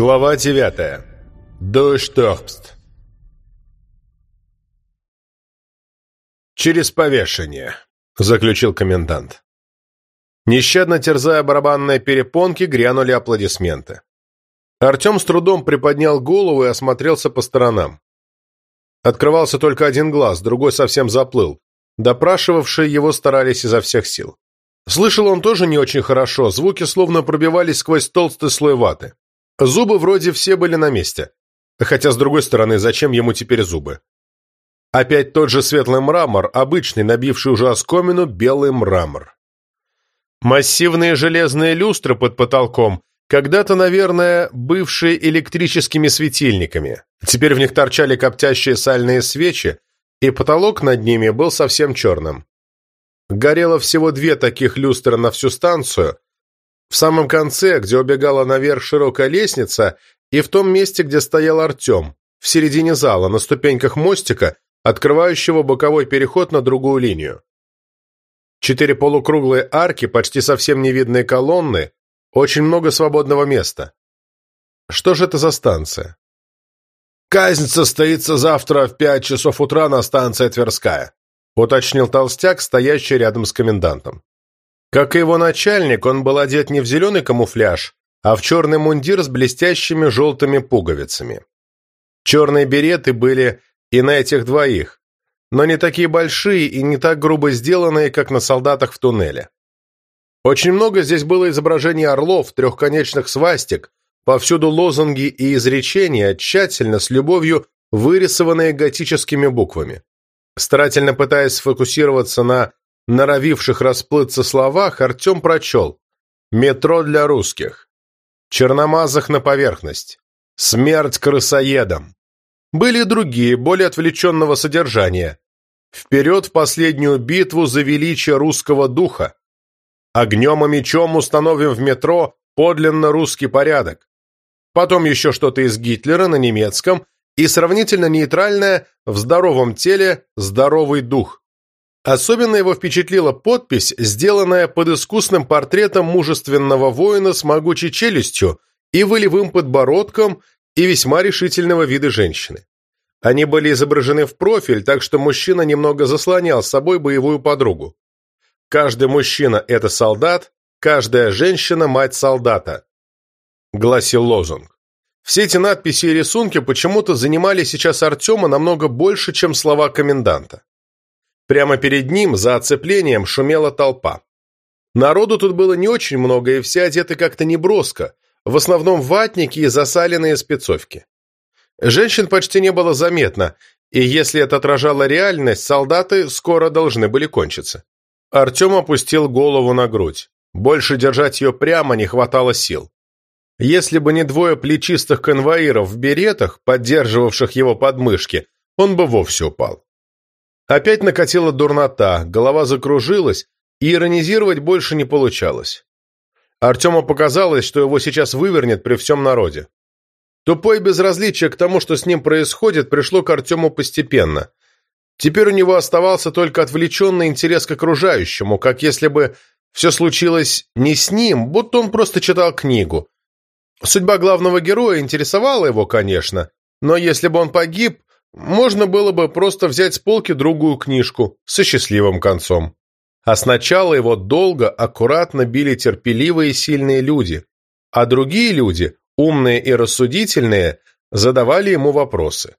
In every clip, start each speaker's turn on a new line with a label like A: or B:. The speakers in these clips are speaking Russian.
A: Глава 9. Дойштохпст. «Через повешение», — заключил комендант. Нещадно терзая барабанные перепонки, грянули аплодисменты. Артем с трудом приподнял голову и осмотрелся по сторонам. Открывался только один глаз, другой совсем заплыл. Допрашивавшие его старались изо всех сил. Слышал он тоже не очень хорошо, звуки словно пробивались сквозь толстый слой ваты. Зубы вроде все были на месте. Хотя, с другой стороны, зачем ему теперь зубы? Опять тот же светлый мрамор, обычный, набивший уже оскомину, белый мрамор. Массивные железные люстры под потолком, когда-то, наверное, бывшие электрическими светильниками. Теперь в них торчали коптящие сальные свечи, и потолок над ними был совсем черным. Горело всего две таких люстры на всю станцию, в самом конце, где убегала наверх широкая лестница, и в том месте, где стоял Артем, в середине зала, на ступеньках мостика, открывающего боковой переход на другую линию. Четыре полукруглые арки, почти совсем невидные колонны, очень много свободного места. Что же это за станция? «Казнь состоится завтра в пять часов утра на станции Тверская», уточнил толстяк, стоящий рядом с комендантом. Как и его начальник, он был одет не в зеленый камуфляж, а в черный мундир с блестящими желтыми пуговицами. Черные береты были и на этих двоих, но не такие большие и не так грубо сделанные, как на солдатах в туннеле. Очень много здесь было изображений орлов, трехконечных свастик, повсюду лозунги и изречения, тщательно, с любовью, вырисованные готическими буквами. Старательно пытаясь сфокусироваться на норовивших расплыться словах, Артем прочел «Метро для русских», «Черномазах на поверхность», «Смерть крысоедам». Были и другие, более отвлеченного содержания. «Вперед в последнюю битву за величие русского духа», «Огнем и мечом установим в метро подлинно русский порядок», потом еще что-то из Гитлера на немецком и сравнительно нейтральное «В здоровом теле здоровый дух». Особенно его впечатлила подпись, сделанная под искусным портретом мужественного воина с могучей челюстью и волевым подбородком и весьма решительного вида женщины. Они были изображены в профиль, так что мужчина немного заслонял с собой боевую подругу. «Каждый мужчина – это солдат, каждая женщина – мать солдата», – гласил лозунг. Все эти надписи и рисунки почему-то занимали сейчас Артема намного больше, чем слова коменданта. Прямо перед ним, за оцеплением, шумела толпа. Народу тут было не очень много, и все одеты как-то неброско, в основном ватники и засаленные спецовки. Женщин почти не было заметно, и если это отражало реальность, солдаты скоро должны были кончиться. Артем опустил голову на грудь. Больше держать ее прямо не хватало сил. Если бы не двое плечистых конвоиров в беретах, поддерживавших его подмышки, он бы вовсе упал. Опять накатила дурнота, голова закружилась, и иронизировать больше не получалось. Артему показалось, что его сейчас вывернет при всем народе. Тупое безразличие к тому, что с ним происходит, пришло к Артему постепенно. Теперь у него оставался только отвлеченный интерес к окружающему, как если бы все случилось не с ним, будто он просто читал книгу. Судьба главного героя интересовала его, конечно, но если бы он погиб, можно было бы просто взять с полки другую книжку со счастливым концом. А сначала его долго, аккуратно били терпеливые сильные люди, а другие люди, умные и рассудительные, задавали ему вопросы.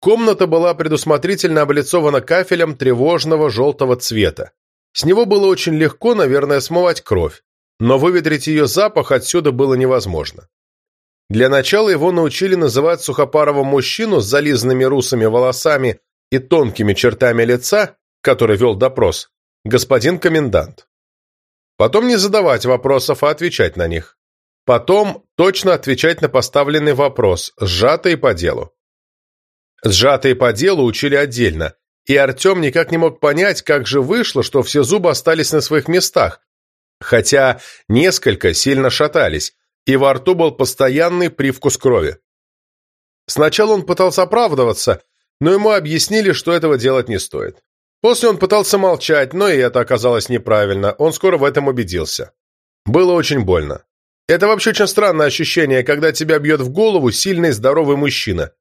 A: Комната была предусмотрительно облицована кафелем тревожного желтого цвета. С него было очень легко, наверное, смывать кровь, но выветрить ее запах отсюда было невозможно. Для начала его научили называть сухопарого мужчину с зализанными русыми волосами и тонкими чертами лица, который вел допрос, господин комендант. Потом не задавать вопросов, а отвечать на них. Потом точно отвечать на поставленный вопрос, сжатый по делу. Сжатые по делу учили отдельно, и Артем никак не мог понять, как же вышло, что все зубы остались на своих местах, хотя несколько сильно шатались, и во рту был постоянный привкус крови. Сначала он пытался оправдываться, но ему объяснили, что этого делать не стоит. После он пытался молчать, но и это оказалось неправильно, он скоро в этом убедился. Было очень больно. Это вообще очень странное ощущение, когда тебя бьет в голову сильный здоровый мужчина.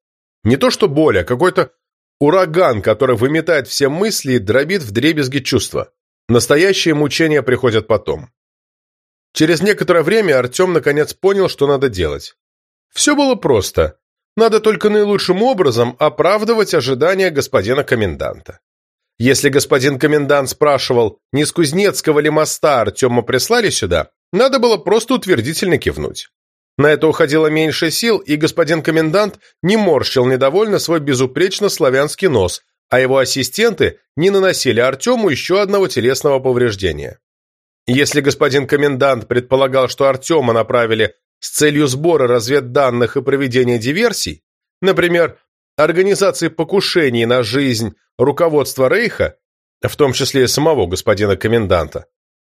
A: Не то что боль, а какой-то ураган, который выметает все мысли и дробит в дребезги чувства. Настоящие мучения приходят потом. Через некоторое время Артем наконец понял, что надо делать. Все было просто. Надо только наилучшим образом оправдывать ожидания господина коменданта. Если господин комендант спрашивал, не с Кузнецкого ли моста Артема прислали сюда, надо было просто утвердительно кивнуть. На это уходило меньше сил, и господин комендант не морщил недовольно свой безупречно славянский нос, а его ассистенты не наносили Артему еще одного телесного повреждения. Если господин комендант предполагал, что Артема направили с целью сбора разведданных и проведения диверсий, например, организации покушений на жизнь руководства Рейха, в том числе и самого господина коменданта,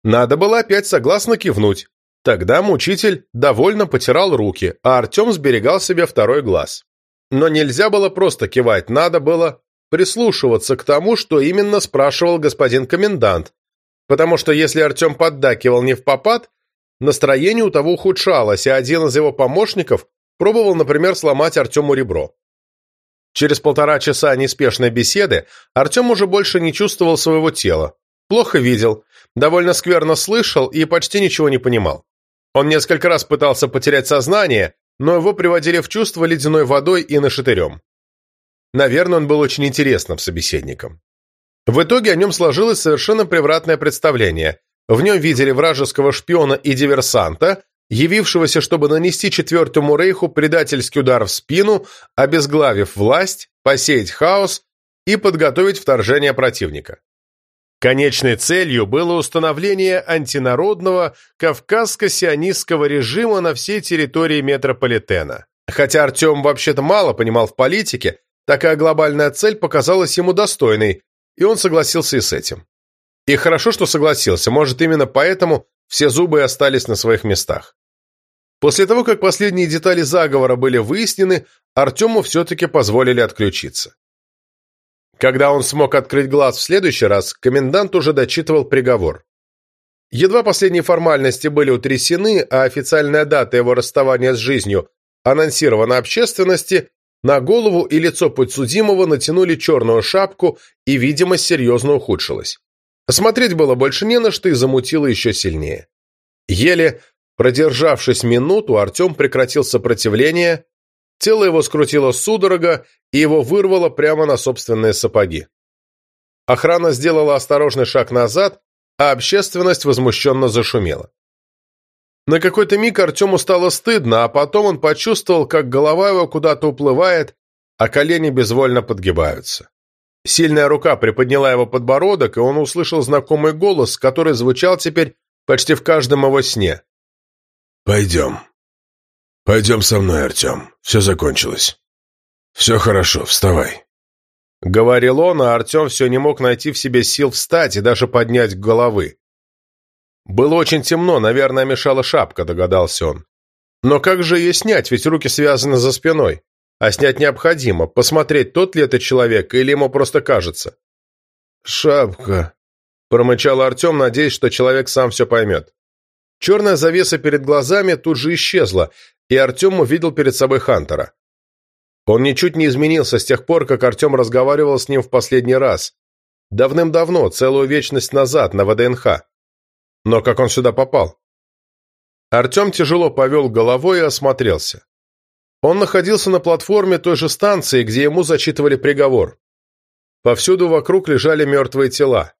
A: надо было опять согласно кивнуть. Тогда мучитель довольно потирал руки, а Артем сберегал себе второй глаз. Но нельзя было просто кивать, надо было прислушиваться к тому, что именно спрашивал господин комендант, потому что если Артем поддакивал не в попад, настроение у того ухудшалось, и один из его помощников пробовал, например, сломать Артему ребро. Через полтора часа неспешной беседы Артем уже больше не чувствовал своего тела, плохо видел, довольно скверно слышал и почти ничего не понимал. Он несколько раз пытался потерять сознание, но его приводили в чувство ледяной водой и нашатырем. Наверное, он был очень интересным собеседником. В итоге о нем сложилось совершенно превратное представление. В нем видели вражеского шпиона и диверсанта, явившегося, чтобы нанести Четвертому Рейху предательский удар в спину, обезглавив власть, посеять хаос и подготовить вторжение противника. Конечной целью было установление антинародного кавказско-сионистского режима на всей территории метрополитена. Хотя Артем вообще-то мало понимал в политике, такая глобальная цель показалась ему достойной, и он согласился и с этим. И хорошо, что согласился, может, именно поэтому все зубы остались на своих местах. После того, как последние детали заговора были выяснены, Артему все-таки позволили отключиться. Когда он смог открыть глаз в следующий раз, комендант уже дочитывал приговор. Едва последние формальности были утрясены, а официальная дата его расставания с жизнью анонсирована общественности, на голову и лицо подсудимого натянули черную шапку, и видимость серьезно ухудшилась. Смотреть было больше не на что и замутило еще сильнее. Еле продержавшись минуту, Артем прекратил сопротивление, тело его скрутило судорога, и его вырвало прямо на собственные сапоги. Охрана сделала осторожный шаг назад, а общественность возмущенно зашумела. На какой-то миг Артему стало стыдно, а потом он почувствовал, как голова его куда-то уплывает, а колени безвольно подгибаются. Сильная рука приподняла его подбородок, и он услышал знакомый голос, который звучал теперь почти в каждом его сне.
B: «Пойдем. Пойдем со мной, Артем. Все закончилось. Все хорошо, вставай».
A: Говорил он, а Артем все не мог найти в себе сил встать и даже поднять головы. Было очень темно, наверное, мешала шапка, догадался он. Но как же ее снять, ведь руки связаны за спиной? А снять необходимо, посмотреть, тот ли это человек, или ему просто кажется.
B: «Шапка», —
A: промычал Артем, надеясь, что человек сам все поймет. Черная завеса перед глазами тут же исчезла, и Артем увидел перед собой Хантера. Он ничуть не изменился с тех пор, как Артем разговаривал с ним в последний раз. Давным-давно, целую вечность назад, на ВДНХ. Но как он сюда попал? Артем тяжело повел головой и осмотрелся. Он находился на платформе той же станции, где ему зачитывали приговор. Повсюду вокруг лежали мертвые тела.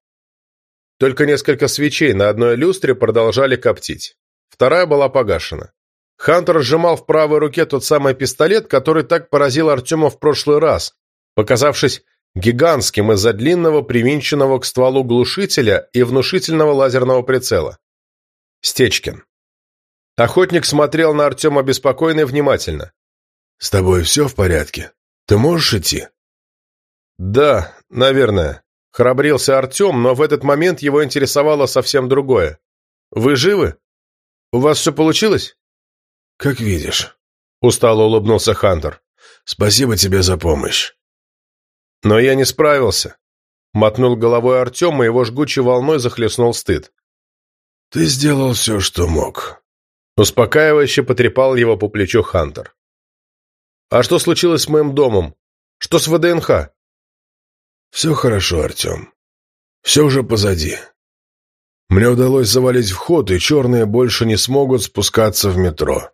A: Только несколько свечей на одной люстре продолжали коптить. Вторая была погашена. Хантер сжимал в правой руке тот самый пистолет, который так поразил Артема в прошлый раз, показавшись гигантским из-за длинного привинченного к стволу глушителя и внушительного лазерного прицела. Стечкин. Охотник смотрел на Артема беспокойно и внимательно.
B: «С тобой все в порядке? Ты можешь идти?»
A: «Да, наверное», — храбрился Артем, но в этот момент его интересовало совсем другое. «Вы живы? У вас все получилось?»
B: «Как видишь», —
A: устало улыбнулся Хантер.
B: «Спасибо тебе за помощь».
A: «Но я не справился», — мотнул головой Артем, и его жгучей волной захлестнул стыд.
B: «Ты сделал все, что мог.
A: Успокаивающе потрепал его по плечу Хантер. «А что случилось с моим домом? Что с ВДНХ?»
B: «Все хорошо, Артем. Все уже позади. Мне удалось завалить вход, и черные больше не смогут спускаться в метро.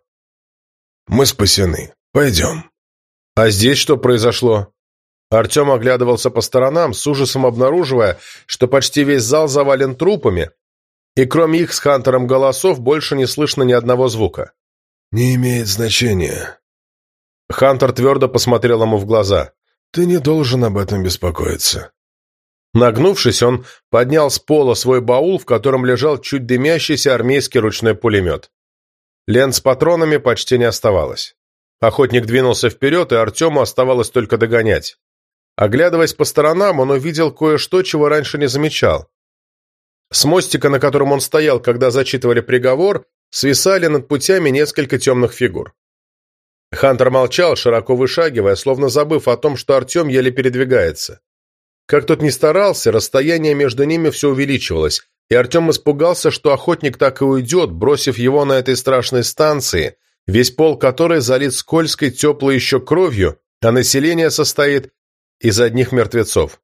B: Мы спасены. Пойдем».
A: «А здесь что произошло?» Артем оглядывался по сторонам, с ужасом обнаруживая, что почти весь зал завален трупами, и кроме их с Хантером голосов больше не слышно ни одного звука.
B: «Не имеет значения».
A: Хантер твердо посмотрел ему в глаза.
B: «Ты не должен об этом беспокоиться».
A: Нагнувшись, он поднял с пола свой баул, в котором лежал чуть дымящийся армейский ручной пулемет. Лент с патронами почти не оставалось. Охотник двинулся вперед, и Артему оставалось только догонять. Оглядываясь по сторонам, он увидел кое-что, чего раньше не замечал. С мостика, на котором он стоял, когда зачитывали приговор, свисали над путями несколько темных фигур. Хантер молчал, широко вышагивая, словно забыв о том, что Артем еле передвигается. Как тот ни старался, расстояние между ними все увеличивалось, и Артем испугался, что охотник так и уйдет, бросив его на этой страшной станции, весь пол которой залит скользкой, теплой еще кровью, а население состоит из одних мертвецов.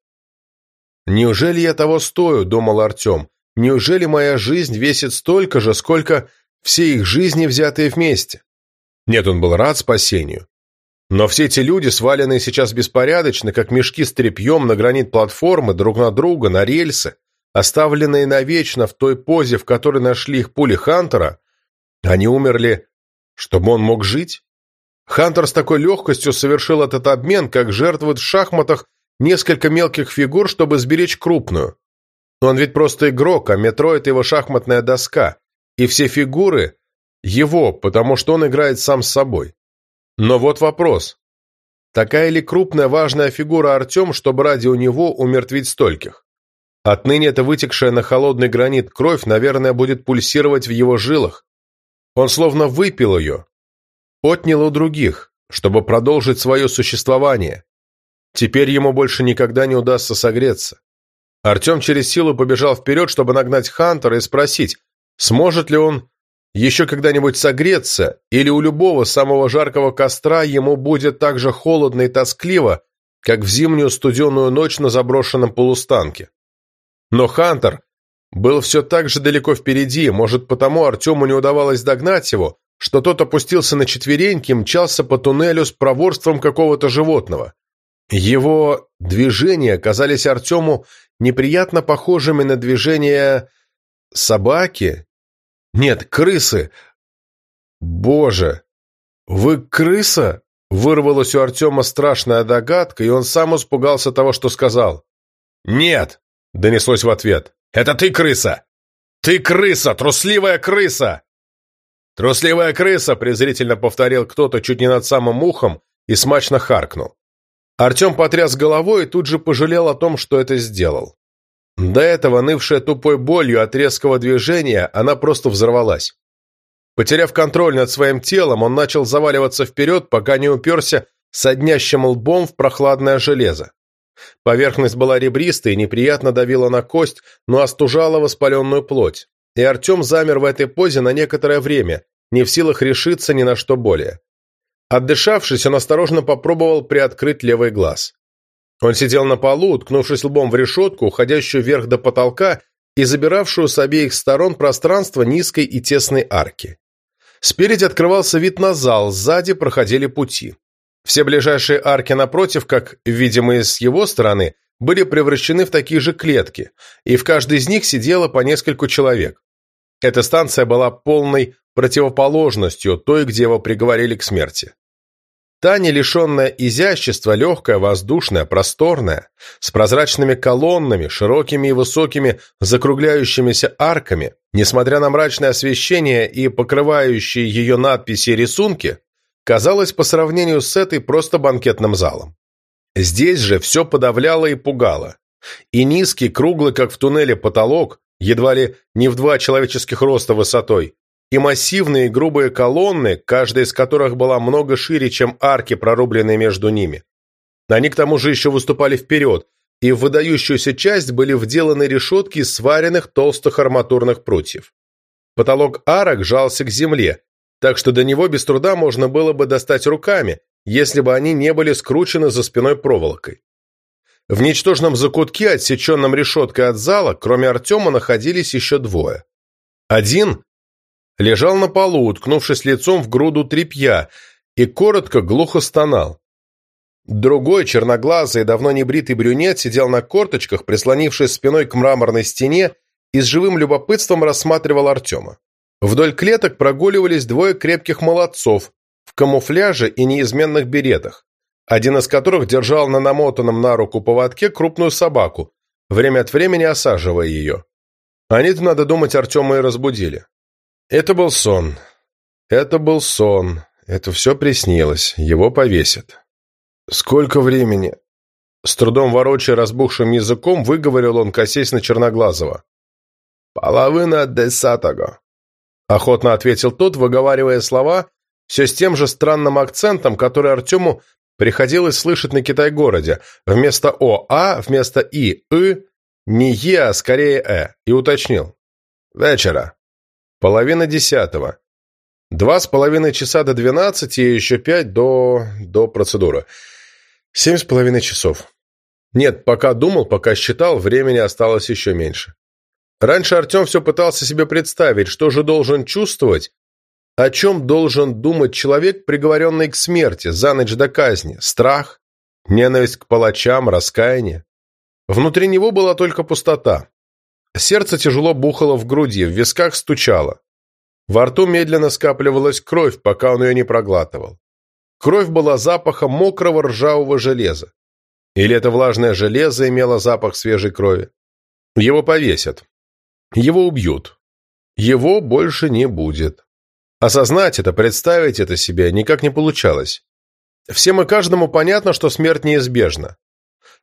A: «Неужели я того стою?» – думал Артем. «Неужели моя жизнь весит столько же, сколько все их жизни, взятые вместе?» Нет, он был рад спасению. Но все эти люди, сваленные сейчас беспорядочно, как мешки с тряпьем на гранит платформы, друг на друга, на рельсы, оставленные навечно в той позе, в которой нашли их пули Хантера, они умерли, чтобы он мог жить? Хантер с такой легкостью совершил этот обмен, как жертвует в шахматах несколько мелких фигур, чтобы сберечь крупную. Он ведь просто игрок, а метро – это его шахматная доска, и все фигуры – его, потому что он играет сам с собой. Но вот вопрос. Такая ли крупная важная фигура Артем, чтобы ради у него умертвить стольких? Отныне эта вытекшая на холодный гранит кровь, наверное, будет пульсировать в его жилах. Он словно выпил ее, отнял у других, чтобы продолжить свое существование. Теперь ему больше никогда не удастся согреться. Артем через силу побежал вперед, чтобы нагнать Хантера и спросить, сможет ли он еще когда-нибудь согреться, или у любого самого жаркого костра ему будет так же холодно и тоскливо, как в зимнюю студеную ночь на заброшенном полустанке. Но Хантер был все так же далеко впереди, может, потому Артему не удавалось догнать его, что тот опустился на четвереньки и мчался по туннелю с проворством какого-то животного. Его движения казались Артему неприятно похожими на движения собаки. Нет, крысы. Боже! Вы крыса? Вырвалась у Артема страшная догадка, и он сам испугался того, что сказал. «Нет!» — донеслось в ответ. «Это ты крыса! Ты крыса! Трусливая крыса!» «Трусливая крыса!» — презрительно повторил кто-то чуть не над самым ухом и смачно харкнул. Артем потряс головой и тут же пожалел о том, что это сделал. До этого, нывшая тупой болью от резкого движения, она просто взорвалась. Потеряв контроль над своим телом, он начал заваливаться вперед, пока не уперся соднящим лбом в прохладное железо. Поверхность была ребристой и неприятно давила на кость, но остужала воспаленную плоть и Артем замер в этой позе на некоторое время, не в силах решиться ни на что более. Отдышавшись, он осторожно попробовал приоткрыть левый глаз. Он сидел на полу, уткнувшись лбом в решетку, уходящую вверх до потолка и забиравшую с обеих сторон пространство низкой и тесной арки. Спереди открывался вид на зал, сзади проходили пути. Все ближайшие арки напротив, как видимые с его стороны, были превращены в такие же клетки, и в каждой из них сидело по нескольку человек. Эта станция была полной противоположностью той, где его приговорили к смерти. Та, не лишенная изящества, легкая, воздушная, просторная, с прозрачными колоннами, широкими и высокими закругляющимися арками, несмотря на мрачное освещение и покрывающие ее надписи и рисунки, казалась по сравнению с этой просто банкетным залом. Здесь же все подавляло и пугало. И низкий, круглый, как в туннеле, потолок, едва ли не в два человеческих роста высотой, и массивные грубые колонны, каждая из которых была много шире, чем арки, прорубленные между ними. Они к тому же еще выступали вперед, и в выдающуюся часть были вделаны решетки из сваренных толстых арматурных прутьев. Потолок арок жался к земле, так что до него без труда можно было бы достать руками, если бы они не были скручены за спиной проволокой. В ничтожном закутке, отсеченном решеткой от зала, кроме Артема, находились еще двое. Один лежал на полу, уткнувшись лицом в груду тряпья, и коротко, глухо стонал. Другой, черноглазый, давно не бритый брюнет, сидел на корточках, прислонившись спиной к мраморной стене, и с живым любопытством рассматривал Артема. Вдоль клеток прогуливались двое крепких молодцов в камуфляже и неизменных беретах, один из которых держал на намотанном на руку поводке крупную собаку, время от времени осаживая ее. Они-то, надо думать, Артема и разбудили. Это был сон. Это был сон. Это все приснилось. Его повесят. Сколько времени? С трудом ворочая разбухшим языком, выговорил он, косясь на Черноглазого. «Половина десятого», — охотно ответил тот, выговаривая слова, все с тем же странным акцентом, который Артему приходилось слышать на Китай-городе. Вместо «о», «а», вместо «и», «ы», не «е», а скорее «э», и уточнил. «Вечера». Половина десятого. Два с половиной часа до двенадцати и еще пять до... до процедуры. Семь с половиной часов. Нет, пока думал, пока считал, времени осталось еще меньше. Раньше Артем все пытался себе представить, что же должен чувствовать, о чем должен думать человек, приговоренный к смерти, за ночь до казни, страх, ненависть к палачам, раскаяние. Внутри него была только пустота. Сердце тяжело бухало в груди, в висках стучало. Во рту медленно скапливалась кровь, пока он ее не проглатывал. Кровь была запахом мокрого ржавого железа. Или это влажное железо имело запах свежей крови? Его повесят. Его убьют. Его больше не будет. Осознать это, представить это себе никак не получалось. Всем и каждому понятно, что смерть неизбежна.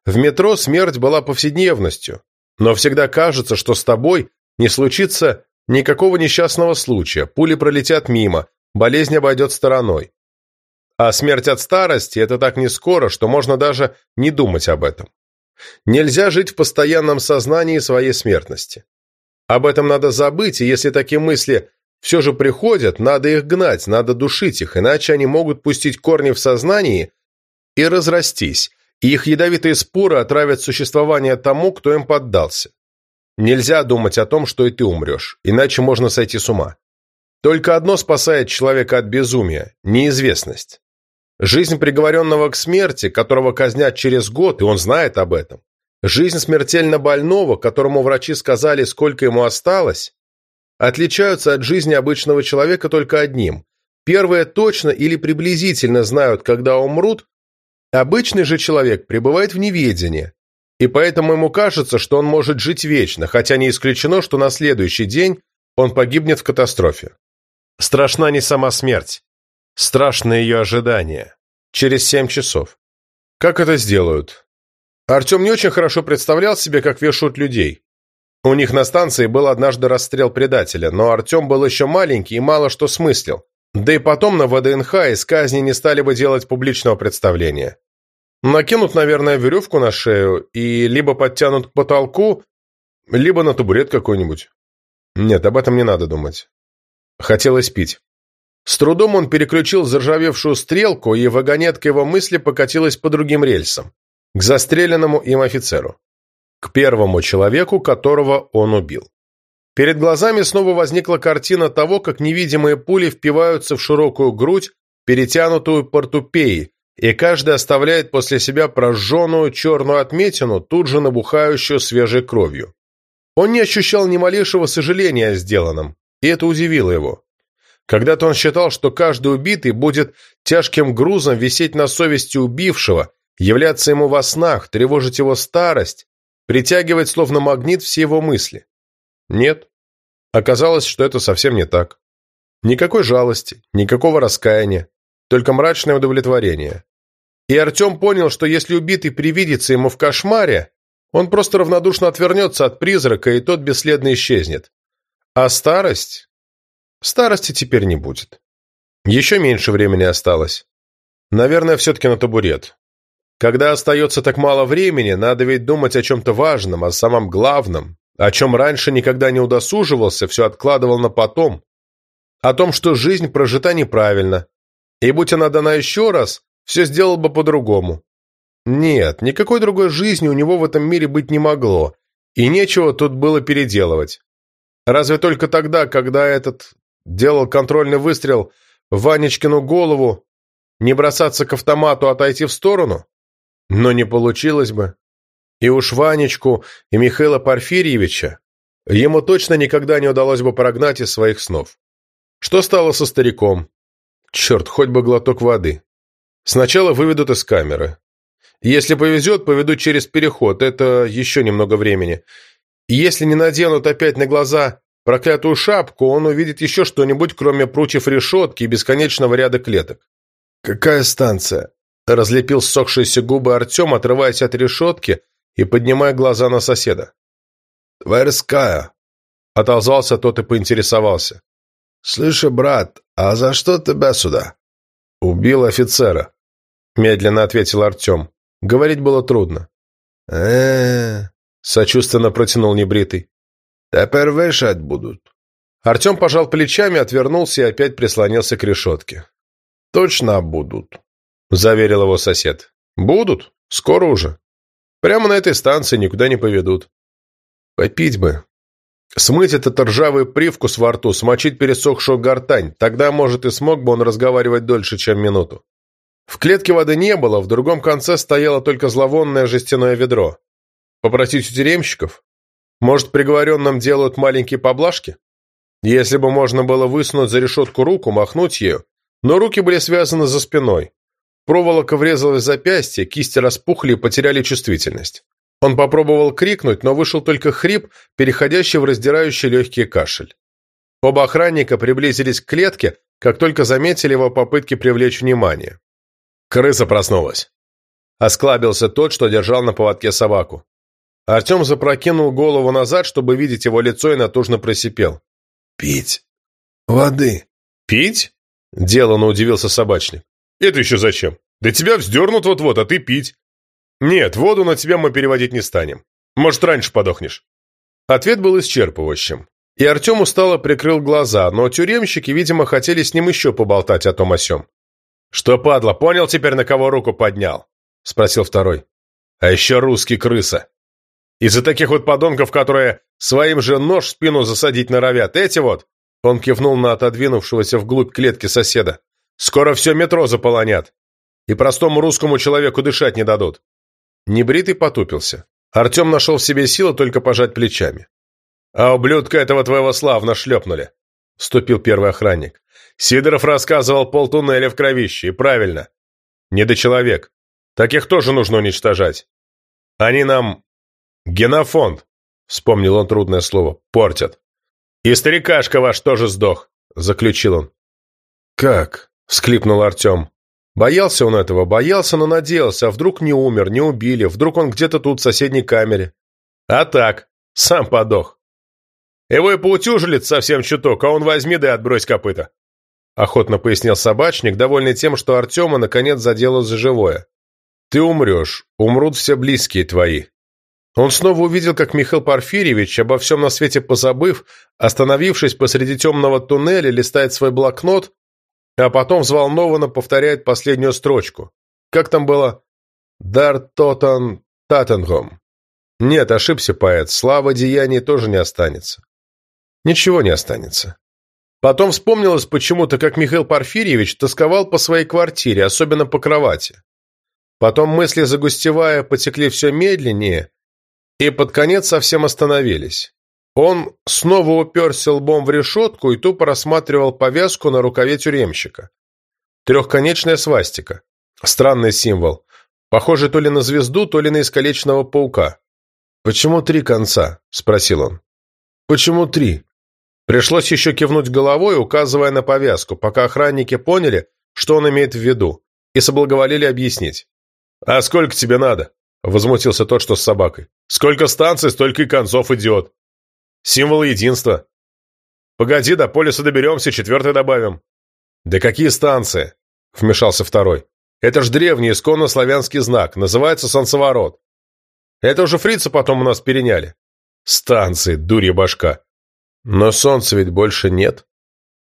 A: В метро смерть была повседневностью, но всегда кажется, что с тобой не случится никакого несчастного случая, пули пролетят мимо, болезнь обойдет стороной. А смерть от старости – это так не скоро, что можно даже не думать об этом. Нельзя жить в постоянном сознании своей смертности. Об этом надо забыть, и если такие мысли все же приходят, надо их гнать, надо душить их, иначе они могут пустить корни в сознании и разрастись, и их ядовитые споры отравят существование тому, кто им поддался. Нельзя думать о том, что и ты умрешь, иначе можно сойти с ума. Только одно спасает человека от безумия – неизвестность. Жизнь приговоренного к смерти, которого казнят через год, и он знает об этом. Жизнь смертельно больного, которому врачи сказали, сколько ему осталось, отличаются от жизни обычного человека только одним. Первые точно или приблизительно знают, когда умрут, обычный же человек пребывает в неведении, и поэтому ему кажется, что он может жить вечно, хотя не исключено, что на следующий день он погибнет в катастрофе. Страшна не сама смерть, страшно ее ожидание. Через семь часов. Как это сделают? Артем не очень хорошо представлял себе, как вешают людей. У них на станции был однажды расстрел предателя, но Артем был еще маленький и мало что смыслил. Да и потом на ВДНХ из казни не стали бы делать публичного представления. Накинут, наверное, веревку на шею и либо подтянут к потолку, либо на табурет какой-нибудь. Нет, об этом не надо думать. Хотелось пить. С трудом он переключил заржавевшую стрелку, и вагонетка его мысли покатилась по другим рельсам, к застреленному им офицеру к первому человеку, которого он убил. Перед глазами снова возникла картина того, как невидимые пули впиваются в широкую грудь, перетянутую портупеей, и каждый оставляет после себя прожженную черную отметину, тут же набухающую свежей кровью. Он не ощущал ни малейшего сожаления о сделанном, и это удивило его. Когда-то он считал, что каждый убитый будет тяжким грузом висеть на совести убившего, являться ему во снах, тревожить его старость, притягивать словно магнит все его мысли. Нет. Оказалось, что это совсем не так. Никакой жалости, никакого раскаяния, только мрачное удовлетворение. И Артем понял, что если убитый привидится ему в кошмаре, он просто равнодушно отвернется от призрака, и тот бесследно исчезнет. А старость? Старости теперь не будет. Еще меньше времени осталось. Наверное, все-таки на табурет. Когда остается так мало времени, надо ведь думать о чем-то важном, о самом главном, о чем раньше никогда не удосуживался, все откладывал на потом. о том, что жизнь прожита неправильно, и будь она дана еще раз, все сделал бы по-другому. Нет, никакой другой жизни у него в этом мире быть не могло, и нечего тут было переделывать. Разве только тогда, когда этот делал контрольный выстрел в Ванечкину голову, не бросаться к автомату, а отойти в сторону? Но не получилось бы. И уж Ванечку и Михаила Порфирьевича ему точно никогда не удалось бы прогнать из своих снов. Что стало со стариком? Черт, хоть бы глоток воды. Сначала выведут из камеры. Если повезет, поведут через переход, это еще немного времени. Если не наденут опять на глаза проклятую шапку, он увидит еще что-нибудь, кроме прутьев решетки и бесконечного ряда клеток. «Какая станция?» – разлепил ссохшиеся губы Артем, отрываясь от решетки и поднимая глаза на соседа.
B: «Тверская», –
A: отозвался тот и поинтересовался.
B: «Слышь, брат, а за что тебя сюда?»
A: «Убил офицера», – медленно ответил Артем. Говорить было трудно.
B: э
A: сочувственно протянул небритый.
B: «Теперь вешать будут».
A: Артем пожал плечами, отвернулся и опять прислонился к решетке.
B: «Точно будут», —
A: заверил его сосед. «Будут. Скоро уже. Прямо на этой станции никуда не поведут. Попить бы. Смыть этот ржавый привкус во рту, смочить пересохшую гортань, тогда, может, и смог бы он разговаривать дольше, чем минуту. В клетке воды не было, в другом конце стояло только зловонное жестяное ведро. Попросить у тюремщиков? Может, приговоренным делают маленькие поблажки? Если бы можно было высунуть за решетку руку, махнуть ею, но руки были связаны за спиной. Проволока врезалась в запястье, кисти распухли и потеряли чувствительность. Он попробовал крикнуть, но вышел только хрип, переходящий в раздирающий легкий кашель. Оба охранника приблизились к клетке, как только заметили его попытки привлечь внимание. Крыса проснулась. Осклабился тот, что держал на поводке собаку. Артем запрокинул голову назад, чтобы видеть его лицо, и натужно просипел.
B: «Пить. Воды».
A: «Пить?» – деланно удивился собачник. «Это еще зачем? Да тебя вздернут вот-вот, а ты пить». «Нет, воду на тебя мы переводить не станем. Может, раньше подохнешь». Ответ был исчерпывающим. И Артем устало прикрыл глаза, но тюремщики, видимо, хотели с ним еще поболтать о том о сём. «Что, падла, понял теперь, на кого руку поднял?» – спросил второй. «А еще русский крыса. Из-за таких вот подонков, которые своим же нож в спину засадить норовят, эти вот...» Он кивнул на отодвинувшегося вглубь клетки соседа. «Скоро все метро заполонят. И простому русскому человеку дышать не дадут». Небритый потупился. Артем нашел в себе силы только пожать плечами. «А ублюдка этого твоего славно шлепнули», — вступил первый охранник. Сидоров рассказывал полтуннеля в кровище, и правильно. Недочеловек. Таких тоже нужно уничтожать. Они нам... Генофонд, вспомнил он трудное слово, портят. И старикашка ваш тоже сдох, заключил он. Как? Всклипнул Артем. Боялся он этого, боялся, но надеялся, а вдруг не умер, не убили, вдруг он где-то тут в соседней камере. А так, сам подох. Его и поутюжили совсем чуток, а он возьми да и отбрось копыта. — охотно пояснил собачник, довольный тем, что Артема наконец задело за живое. «Ты умрешь, умрут все близкие твои». Он снова увидел, как Михаил Порфирьевич, обо всем на свете позабыв, остановившись посреди темного туннеля, листает свой блокнот, а потом взволнованно повторяет последнюю строчку. Как там было? «Дар тотан татенгом». Нет, ошибся поэт, слава деяний тоже не останется. Ничего не останется. Потом вспомнилось почему-то, как Михаил Порфирьевич тосковал по своей квартире, особенно по кровати. Потом мысли, загустевая, потекли все медленнее и под конец совсем остановились. Он снова уперся лбом в решетку и тупо рассматривал повязку на рукаве тюремщика. Трехконечная свастика. Странный символ. Похожий то ли на звезду, то ли на искалеченного паука. «Почему три конца?» – спросил он. «Почему три?» Пришлось еще кивнуть головой, указывая на повязку, пока охранники поняли, что он имеет в виду, и соблаговолили объяснить. «А сколько тебе надо?» – возмутился тот, что с собакой. «Сколько станций, столько и концов, идиот! Символ единства!» «Погоди, до полюса доберемся, четвертый добавим». «Да какие станции?» – вмешался второй. «Это ж древний исконно славянский знак, называется солнцеворот. Это уже фрицы потом у нас переняли». «Станции, дурья башка!» Но солнца ведь больше нет.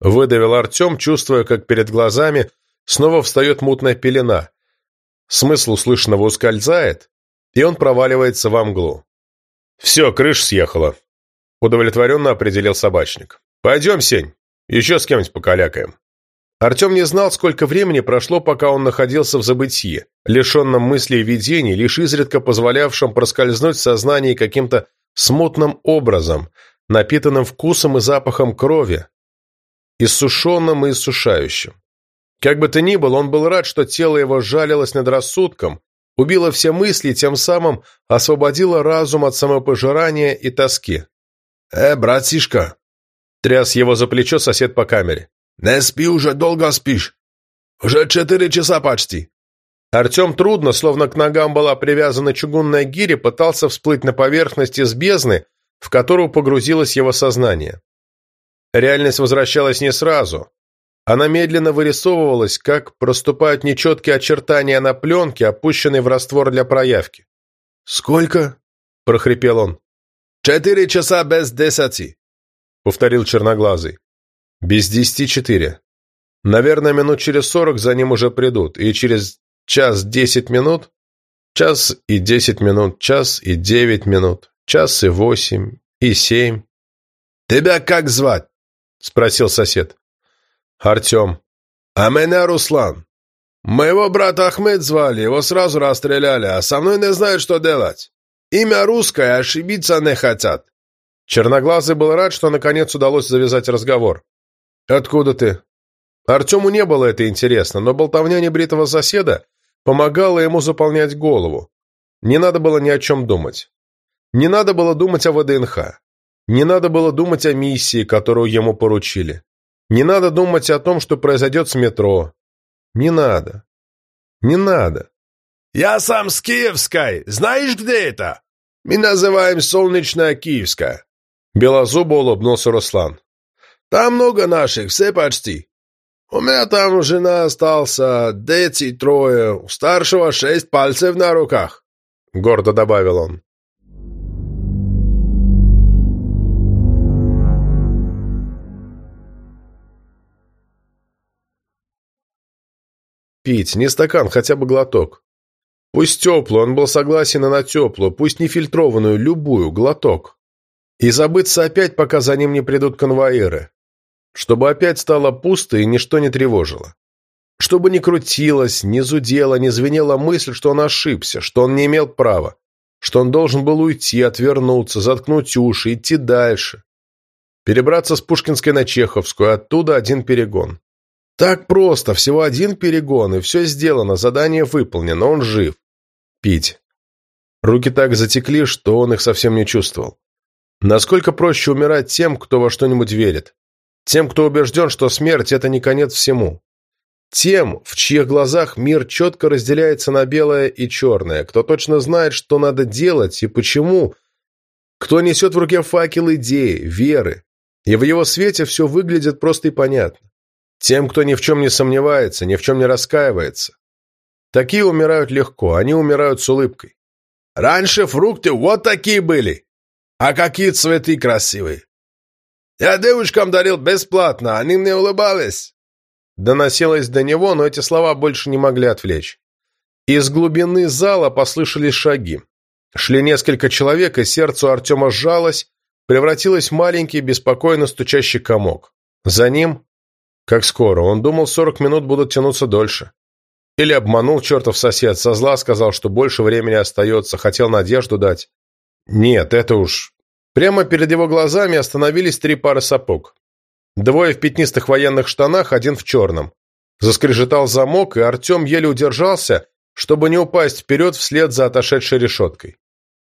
A: Выдавил Артем, чувствуя, как перед глазами снова встает мутная пелена. Смысл услышанного ускользает, и он проваливается во мглу. «Все, крыша съехала», — удовлетворенно определил собачник. «Пойдем, Сень, еще с кем-нибудь покалякаем». Артем не знал, сколько времени прошло, пока он находился в забытье, лишенном мыслей и видений, лишь изредка позволявшем проскользнуть в сознании каким-то смутным образом, напитанным вкусом и запахом крови, иссушенным и иссушающим. Как бы то ни было, он был рад, что тело его жалилось над рассудком, убило все мысли, тем самым освободило разум от самопожирания и тоски.
B: «Э, братишка!»
A: — тряс его за плечо сосед по камере.
B: «Не спи уже, долго спишь. Уже четыре часа почти».
A: Артем трудно, словно к ногам была привязана чугунная гиря, пытался всплыть на поверхность из бездны, в которую погрузилось его сознание. Реальность возвращалась не сразу. Она медленно вырисовывалась, как проступают нечеткие очертания на пленке, опущенной в раствор для проявки.
B: «Сколько?»
A: – прохрипел он.
B: «Четыре часа без десяти», –
A: повторил черноглазый. «Без десяти четыре. Наверное, минут через сорок за ним уже придут, и через час десять минут, час и десять минут, час и девять минут, час и восемь, и семь».
B: «Тебя как звать?»
A: – спросил сосед. «Артем».
B: «А меня Руслан. Моего брата Ахмед звали, его сразу расстреляли, а со мной не знают, что делать. Имя русское, ошибиться не хотят».
A: Черноглазый был рад, что наконец удалось завязать разговор. «Откуда ты?» Артему не было это интересно, но болтовня небритого соседа помогала ему заполнять голову. Не надо было ни о чем думать. Не надо было думать о ВДНХ. Не надо было думать о миссии, которую ему поручили. Не надо думать о том, что произойдет с метро. Не надо. Не надо.
B: «Я сам с Киевской. Знаешь, где это?» «Мы называем Солнечная Киевская».
A: Белозубо улыбнулся Руслан.
B: «Там много наших, все почти. У меня там жена остался, дети трое, у старшего шесть пальцев на руках», —
A: гордо добавил он. Пить, не стакан, хотя бы глоток. Пусть теплую, он был согласен и на теплую, пусть не фильтрованную, любую, глоток. И забыться опять, пока за ним не придут конвоиры. Чтобы опять стало пусто и ничто не тревожило. Чтобы не крутилось, не зудело, не звенела мысль, что он ошибся, что он не имел права, что он должен был уйти, отвернуться, заткнуть уши, идти дальше. Перебраться с Пушкинской на Чеховскую, оттуда один перегон. Так просто, всего один перегон, и все сделано, задание выполнено, он жив. Пить. Руки так затекли, что он их совсем не чувствовал. Насколько проще умирать тем, кто во что-нибудь верит. Тем, кто убежден, что смерть – это не конец всему. Тем, в чьих глазах мир четко разделяется на белое и черное, кто точно знает, что надо делать и почему, кто несет в руке факел идеи, веры, и в его свете все выглядит просто и понятно. Тем, кто ни в чем не сомневается, ни в чем не раскаивается. Такие умирают легко, они умирают с улыбкой.
B: Раньше фрукты вот такие были. А какие цветы красивые. Я девушкам дарил бесплатно, они мне улыбались.
A: Доносилось до него, но эти слова больше не могли отвлечь. Из глубины зала послышались шаги. Шли несколько человек, и сердце Артема сжалось, превратилось в маленький, беспокойно стучащий комок. За ним как скоро? Он думал, сорок минут будут тянуться дольше. Или обманул чертов сосед, со зла сказал, что больше времени остается, хотел надежду дать. Нет, это уж... Прямо перед его глазами остановились три пары сапог. Двое в пятнистых военных штанах, один в черном. Заскрежетал замок, и Артем еле удержался, чтобы не упасть вперед вслед за отошедшей решеткой.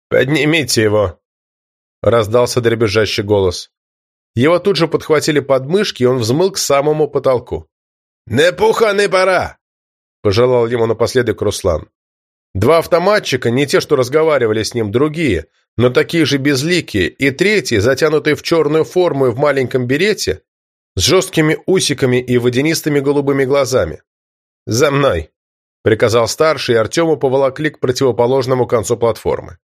A: «Поднимите его!» — раздался дребезжащий голос. Его тут же подхватили подмышки, и он взмыл к самому потолку.
B: «Не пуха, не пора!»
A: – пожелал ему напоследок Руслан. Два автоматчика, не те, что разговаривали с ним, другие, но такие же безликие, и третий, затянутый в черную форму и в маленьком берете, с жесткими усиками и водянистыми голубыми глазами. «За мной!» – приказал старший, и Артему поволокли к противоположному концу платформы.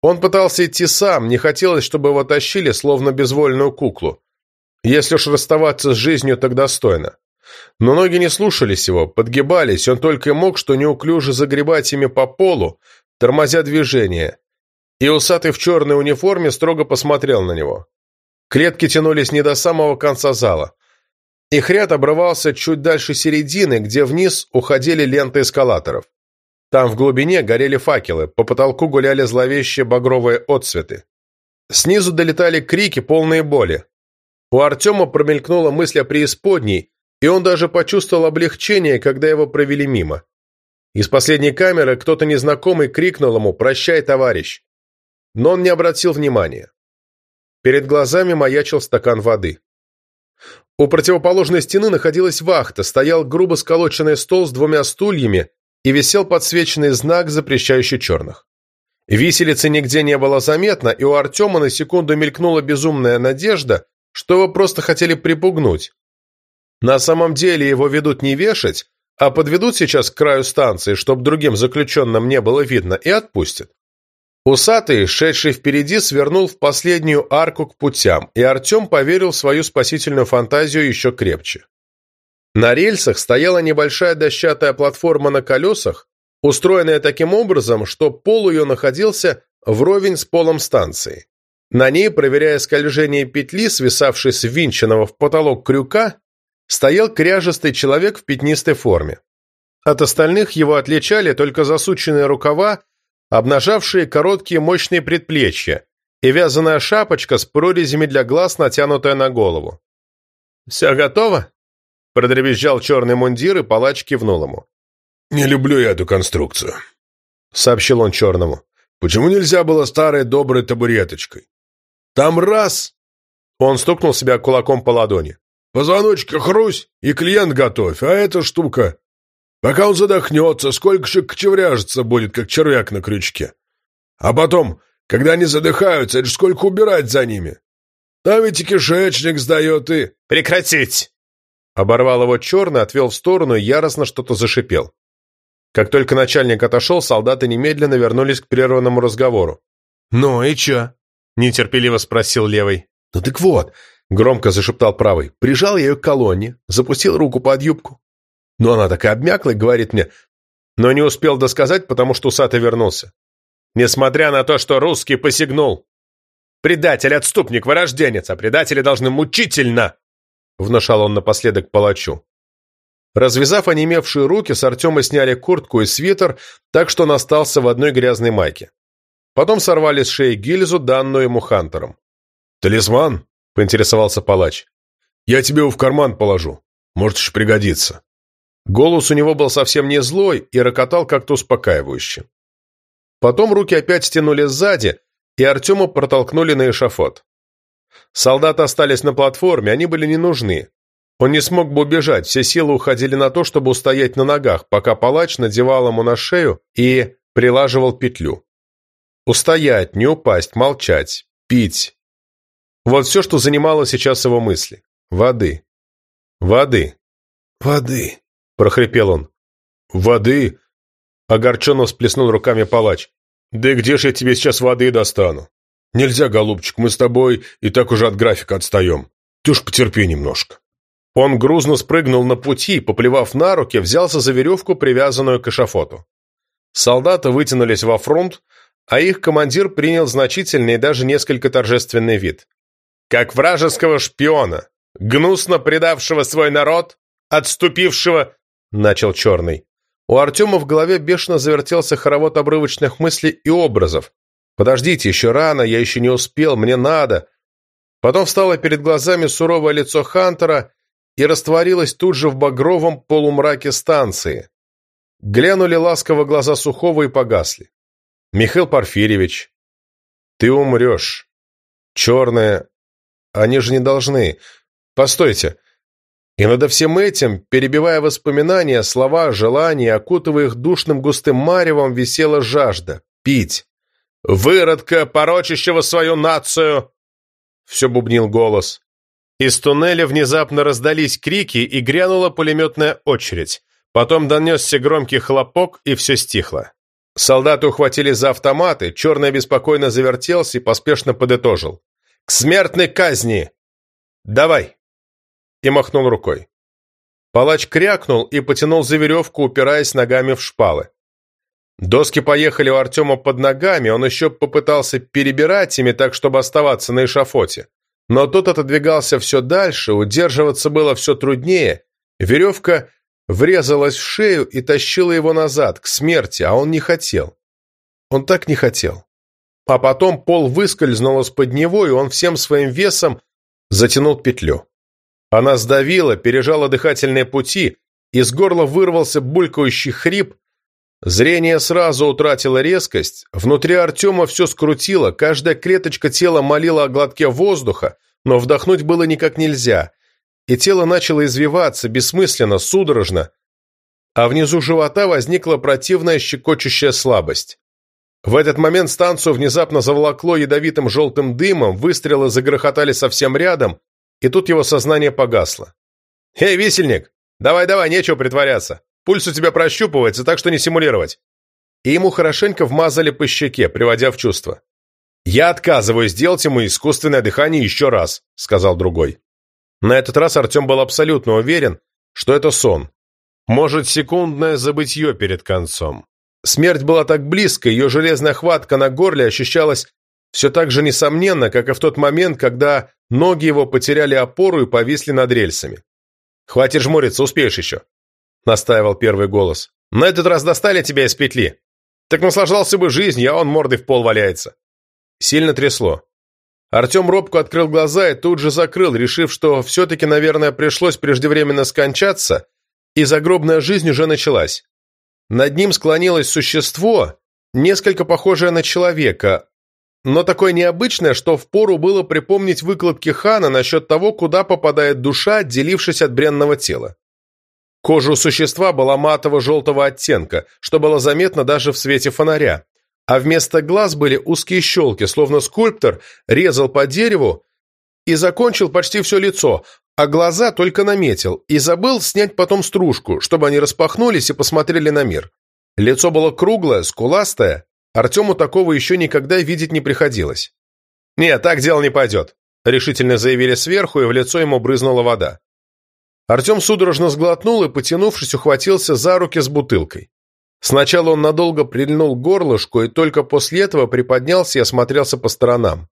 A: Он пытался идти сам, не хотелось, чтобы его тащили, словно безвольную куклу. Если уж расставаться с жизнью, так достойно. Но ноги не слушались его, подгибались, он только и мог что неуклюже загребать ими по полу, тормозя движение. И усатый в черной униформе строго посмотрел на него. Клетки тянулись не до самого конца зала. Их ряд обрывался чуть дальше середины, где вниз уходили ленты эскалаторов. Там в глубине горели факелы, по потолку гуляли зловещие багровые отцветы. Снизу долетали крики, полные боли. У Артема промелькнула мысль о преисподней, и он даже почувствовал облегчение, когда его провели мимо. Из последней камеры кто-то незнакомый крикнул ему «Прощай, товарищ!». Но он не обратил внимания. Перед глазами маячил стакан воды. У противоположной стены находилась вахта, стоял грубо сколоченный стол с двумя стульями и висел подсвеченный знак, запрещающий черных. Виселицы нигде не было заметно, и у Артема на секунду мелькнула безумная надежда, что его просто хотели припугнуть. На самом деле его ведут не вешать, а подведут сейчас к краю станции, чтобы другим заключенным не было видно, и отпустят. Усатый, шедший впереди, свернул в последнюю арку к путям, и Артем поверил в свою спасительную фантазию еще крепче. На рельсах стояла небольшая дощатая платформа на колесах, устроенная таким образом, что пол ее находился вровень с полом станции. На ней, проверяя скольжение петли, свисавшей с винченного в потолок крюка, стоял кряжестый человек в пятнистой форме. От остальных его отличали только засученные рукава, обнажавшие короткие мощные предплечья, и вязаная шапочка с прорезями для глаз, натянутая на голову. «Все готово?» – продребезжал черный мундир, и палач кивнул ему.
B: «Не люблю я эту конструкцию», —
A: сообщил он черному.
B: «Почему нельзя было старой доброй табуреточкой? Там раз...»
A: Он стукнул себя кулаком по ладони.
B: «Позвоночка хрусь, и клиент готовь, а эта штука... Пока он задохнется, сколько еще кочевряжется будет, как червяк на крючке. А потом, когда они задыхаются, это ж сколько убирать за ними. Там ведь и кишечник сдает и...»
A: «Прекратить!» Оборвал его черный, отвел в сторону и яростно что-то зашипел. Как только начальник отошел, солдаты немедленно вернулись к прерванному разговору.
C: «Ну и чё?» – нетерпеливо спросил левый.
A: «Ну так вот», – громко зашептал правый, – прижал я ее к колонне, запустил руку под юбку. Но она так и обмякла и говорит мне, но не успел досказать, потому что усатый вернулся. Несмотря на то, что русский посягнул. Предатель, отступник, вырожденец, а предатели должны мучительно, внушал он напоследок палачу. Развязав онемевшие руки, с Артема сняли куртку и свитер, так что он остался в одной грязной майке. Потом сорвали с шеи гильзу, данную ему Хантером.
B: «Талисман?» — поинтересовался палач. «Я тебе его в карман положу. Может, уж пригодится».
A: Голос у него был совсем не злой и рокотал как-то успокаивающе. Потом руки опять стянули сзади, и Артема протолкнули на эшафот. Солдаты остались на платформе, они были не нужны. Он не смог бы убежать, все силы уходили на то, чтобы устоять на ногах, пока палач надевал ему на шею и прилаживал петлю. Устоять, не упасть, молчать, пить. Вот все, что занимало сейчас его мысли. Воды. Воды.
B: Воды.
A: — прохрипел он.
B: «Воды?»
A: — огорченно всплеснул руками палач.
B: «Да где же я тебе сейчас воды достану? Нельзя, голубчик, мы с тобой и так уже от графика отстаем. Ты уж потерпи немножко».
A: Он грузно спрыгнул на пути, поплевав на руки, взялся за веревку, привязанную к эшафоту. Солдаты вытянулись во фронт, а их командир принял значительный и даже несколько торжественный вид. Как вражеского шпиона, гнусно предавшего свой народ, отступившего, начал Черный. У Артема в голове бешено завертелся хоровод обрывочных мыслей и образов. «Подождите, еще рано, я еще не успел, мне надо». Потом встало перед глазами суровое лицо Хантера и растворилась тут же в багровом полумраке станции. Глянули ласково глаза Сухого и погасли. «Михаил Порфирьевич, ты умрешь. Черные, они же не должны. Постойте». И над всем этим, перебивая воспоминания, слова, желания, окутывая их душным густым маревом, висела жажда. Пить. «Выродка, порочащего свою нацию!» Все бубнил голос. Из туннеля внезапно раздались крики и грянула пулеметная очередь. Потом донесся громкий хлопок, и все стихло. Солдаты ухватили за автоматы, черный беспокойно завертелся и поспешно подытожил. «К смертной казни!» «Давай!» и махнул рукой. Палач крякнул и потянул за веревку, упираясь ногами в шпалы. Доски поехали у Артема под ногами, он еще попытался перебирать ими так, чтобы оставаться на эшафоте. Но тот отодвигался все дальше, удерживаться было все труднее. Веревка врезалась в шею и тащила его назад, к смерти, а он не хотел. Он так не хотел. А потом пол выскользнул из-под него, и он всем своим весом затянул петлю. Она сдавила, пережала дыхательные пути, из горла вырвался булькающий хрип, зрение сразу утратило резкость, внутри Артема все скрутило, каждая клеточка тела молила о глотке воздуха, но вдохнуть было никак нельзя, и тело начало извиваться, бессмысленно, судорожно, а внизу живота возникла противная щекочущая слабость. В этот момент станцию внезапно заволокло ядовитым желтым дымом, выстрелы загрохотали совсем рядом, и тут его сознание погасло. «Эй, висельник, давай-давай, нечего притворяться. Пульс у тебя прощупывается, так что не симулировать». И ему хорошенько вмазали по щеке, приводя в чувство. «Я отказываюсь сделать ему искусственное дыхание еще раз», — сказал другой. На этот раз Артем был абсолютно уверен, что это сон. Может, секундное забытье перед концом. Смерть была так близко, ее железная хватка на горле ощущалась все так же несомненно, как и в тот момент, когда ноги его потеряли опору и повисли над рельсами. «Хватит жмуриться, успеешь еще», — настаивал первый голос. «На этот раз достали тебя из петли. Так наслаждался бы жизнью, а он мордой в пол валяется». Сильно трясло. Артем робко открыл глаза и тут же закрыл, решив, что все-таки, наверное, пришлось преждевременно скончаться, и загробная жизнь уже началась. Над ним склонилось существо, несколько похожее на человека, но такое необычное, что впору было припомнить выкладки хана насчет того, куда попадает душа, отделившись от бренного тела. Кожа у существа была матово-желтого оттенка, что было заметно даже в свете фонаря, а вместо глаз были узкие щелки, словно скульптор резал по дереву и закончил почти все лицо, а глаза только наметил и забыл снять потом стружку, чтобы они распахнулись и посмотрели на мир. Лицо было круглое, скуластое, Артему такого еще никогда видеть не приходилось. «Нет, так дело не пойдет», — решительно заявили сверху, и в лицо ему брызнула вода. Артем судорожно сглотнул и, потянувшись, ухватился за руки с бутылкой. Сначала он надолго прильнул к горлышку и только после этого приподнялся и осмотрелся по сторонам.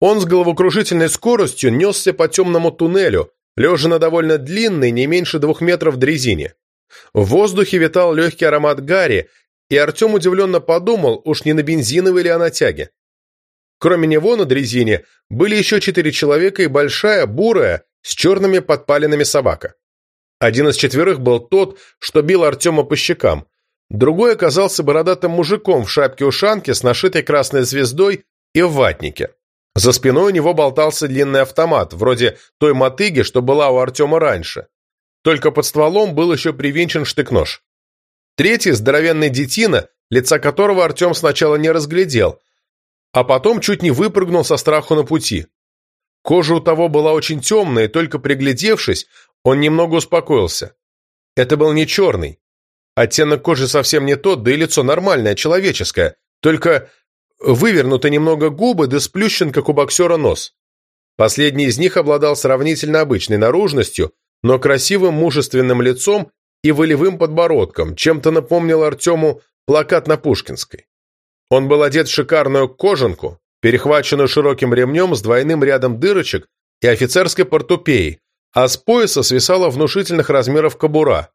A: Он с головокружительной скоростью несся по темному туннелю, лежа на довольно длинной, не меньше двух метров дрезине. В воздухе витал легкий аромат гари, и Артем удивленно подумал, уж не на бензиновой ли она тяге. Кроме него на дрезине были еще четыре человека и большая, бурая, с черными подпаленными собака. Один из четверых был тот, что бил Артема по щекам. Другой оказался бородатым мужиком в шапке-ушанке с нашитой красной звездой и в ватнике. За спиной у него болтался длинный автомат, вроде той мотыги, что была у Артема раньше. Только под стволом был еще привинчен штык-нож. Третий – здоровенный детина, лица которого Артем сначала не разглядел, а потом чуть не выпрыгнул со страху на пути. Кожа у того была очень темная, и только приглядевшись, он немного успокоился. Это был не черный. Оттенок кожи совсем не тот, да и лицо нормальное, человеческое, только вывернуты немного губы, да сплющен, как у боксера, нос. Последний из них обладал сравнительно обычной наружностью, но красивым мужественным лицом и волевым подбородком, чем-то напомнил Артему плакат на Пушкинской. Он был одет в шикарную кожанку, перехваченную широким ремнем с двойным рядом дырочек и офицерской портупеей, а с пояса свисала внушительных размеров кобура.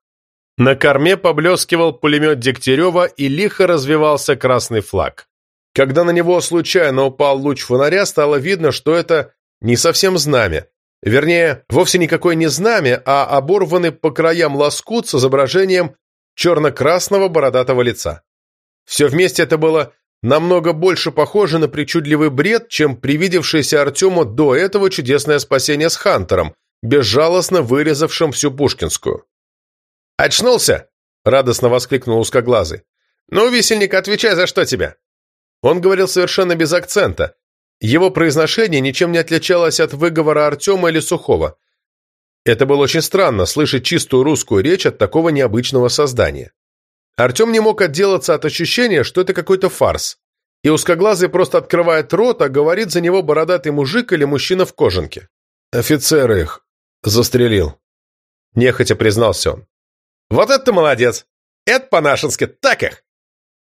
A: На корме поблескивал пулемет Дегтярева и лихо развивался красный флаг. Когда на него случайно упал луч фонаря, стало видно, что это не совсем знамя, Вернее, вовсе никакой не знамя, а оборванный по краям лоскут с изображением черно-красного бородатого лица. Все вместе это было намного больше похоже на причудливый бред, чем привидевшееся Артему до этого чудесное спасение с Хантером, безжалостно вырезавшим всю Пушкинскую. «Очнулся!» — радостно воскликнул узкоглазый. «Ну, висельник, отвечай, за что тебя?» Он говорил совершенно без акцента, его произношение ничем не отличалось от выговора Артема или Сухого. Это было очень странно, слышать чистую русскую речь от такого необычного создания. Артем не мог отделаться от ощущения, что это какой-то фарс. И узкоглазый просто открывает рот, а говорит за него бородатый мужик или мужчина в кожанке.
B: Офицер их застрелил.
A: Нехотя признался он. «Вот это молодец! Это по-нашенски так их!»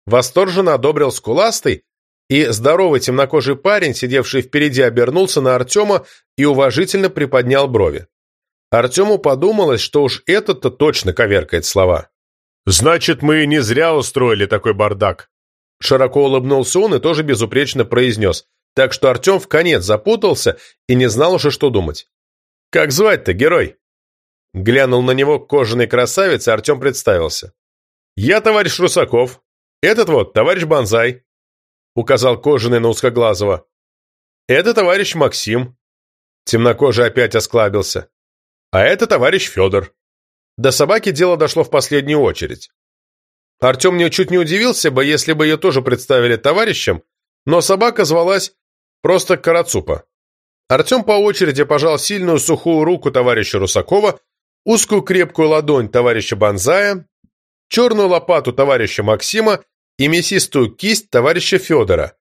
A: Восторженно одобрил скуластый, и здоровый темнокожий парень, сидевший впереди, обернулся на Артема и уважительно приподнял брови. Артему подумалось, что уж этот-то точно коверкает слова.
C: «Значит, мы не зря устроили такой бардак».
A: Широко улыбнулся он и тоже безупречно произнес, так что Артем в конец запутался и не знал уже, что думать. «Как звать-то, герой?» Глянул на него кожаный красавец, и Артем представился. «Я товарищ Русаков. Этот вот товарищ Бонзай», — указал кожаный на узкоглазого. «Это товарищ Максим». Темнокожий опять осклабился. «А это товарищ Федор». До собаки дело дошло в последнюю очередь. Артем мне не удивился бы, если бы ее тоже представили товарищем, но собака звалась просто Карацупа. Артем по очереди пожал сильную сухую руку товарища Русакова, узкую крепкую ладонь товарища Бонзая, черную лопату товарища Максима и мясистую кисть товарища Федора.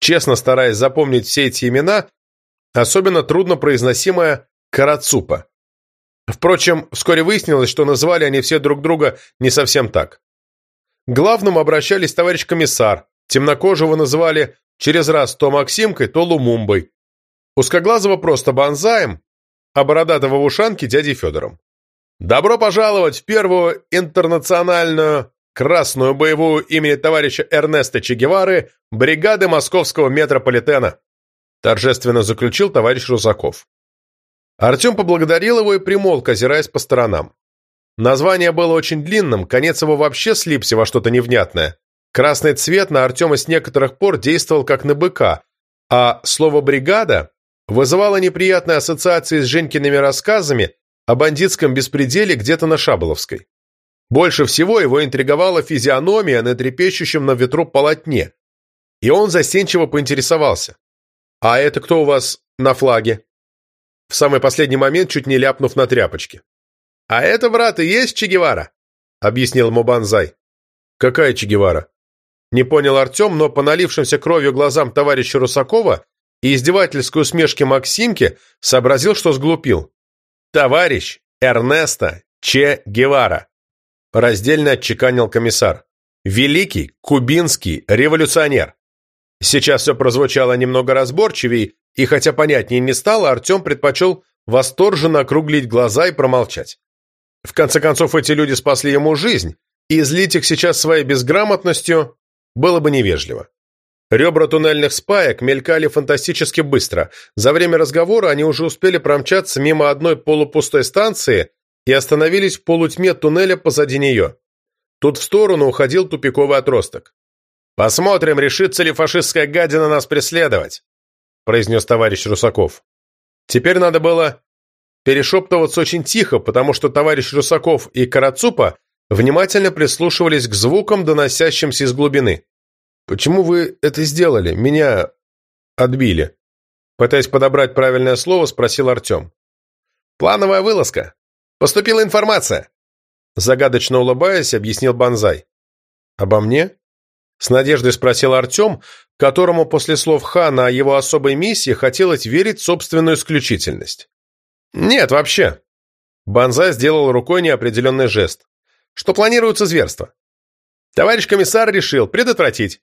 A: Честно стараясь запомнить все эти имена, особенно трудно произносимая Карацупа. Впрочем, вскоре выяснилось, что называли они все друг друга не совсем так. К главному обращались товарищ комиссар, темнокожего называли через раз то Максимкой, то Лумумбой, узкоглазого просто Бонзаем, а бородатого в ушанке дядей Федором. «Добро пожаловать в первую интернациональную красную боевую имени товарища Эрнеста Че Гевары бригады московского метрополитена», торжественно заключил товарищ Русаков. Артем поблагодарил его и примолк, озираясь по сторонам. Название было очень длинным, конец его вообще слипся во что-то невнятное. Красный цвет на Артема с некоторых пор действовал как на быка, а слово «бригада» вызывало неприятные ассоциации с Женькиными рассказами о бандитском беспределе где-то на Шаболовской. Больше всего его интриговала физиономия на трепещущем на ветру полотне, и он застенчиво поинтересовался. «А это кто у вас на флаге?» В самый последний момент чуть не ляпнув на тряпочке. «А это, брат, и есть Че Гевара», — объяснил ему Банзай. «Какая Че Гевара?» Не понял Артем, но по налившимся кровью глазам товарища Русакова и издевательской усмешке Максимки сообразил, что сглупил. «Товарищ Эрнеста Че Гевара», — раздельно отчеканил комиссар. «Великий кубинский революционер». Сейчас все прозвучало немного разборчивее, и хотя понятнее не стало, Артем предпочел восторженно округлить глаза и промолчать. В конце концов, эти люди спасли ему жизнь, и злить их сейчас своей безграмотностью было бы невежливо. Ребра туннельных спаек мелькали фантастически быстро. За время разговора они уже успели промчаться мимо одной полупустой станции и остановились в полутьме туннеля позади нее. Тут в сторону уходил тупиковый отросток. «Посмотрим, решится ли фашистская гадина нас преследовать», произнес товарищ Русаков. Теперь надо было перешептываться очень тихо, потому что товарищ Русаков и Карацупа внимательно прислушивались к звукам, доносящимся из глубины. «Почему вы это сделали? Меня отбили?» Пытаясь подобрать правильное слово, спросил Артем. «Плановая вылазка. Поступила информация». Загадочно улыбаясь, объяснил Банзай. «Обо мне?» С надеждой спросил Артем, которому после слов Хана о его особой миссии хотелось верить в собственную исключительность. «Нет, вообще». Банзай сделал рукой неопределенный жест. «Что планируется зверство. Товарищ комиссар решил предотвратить.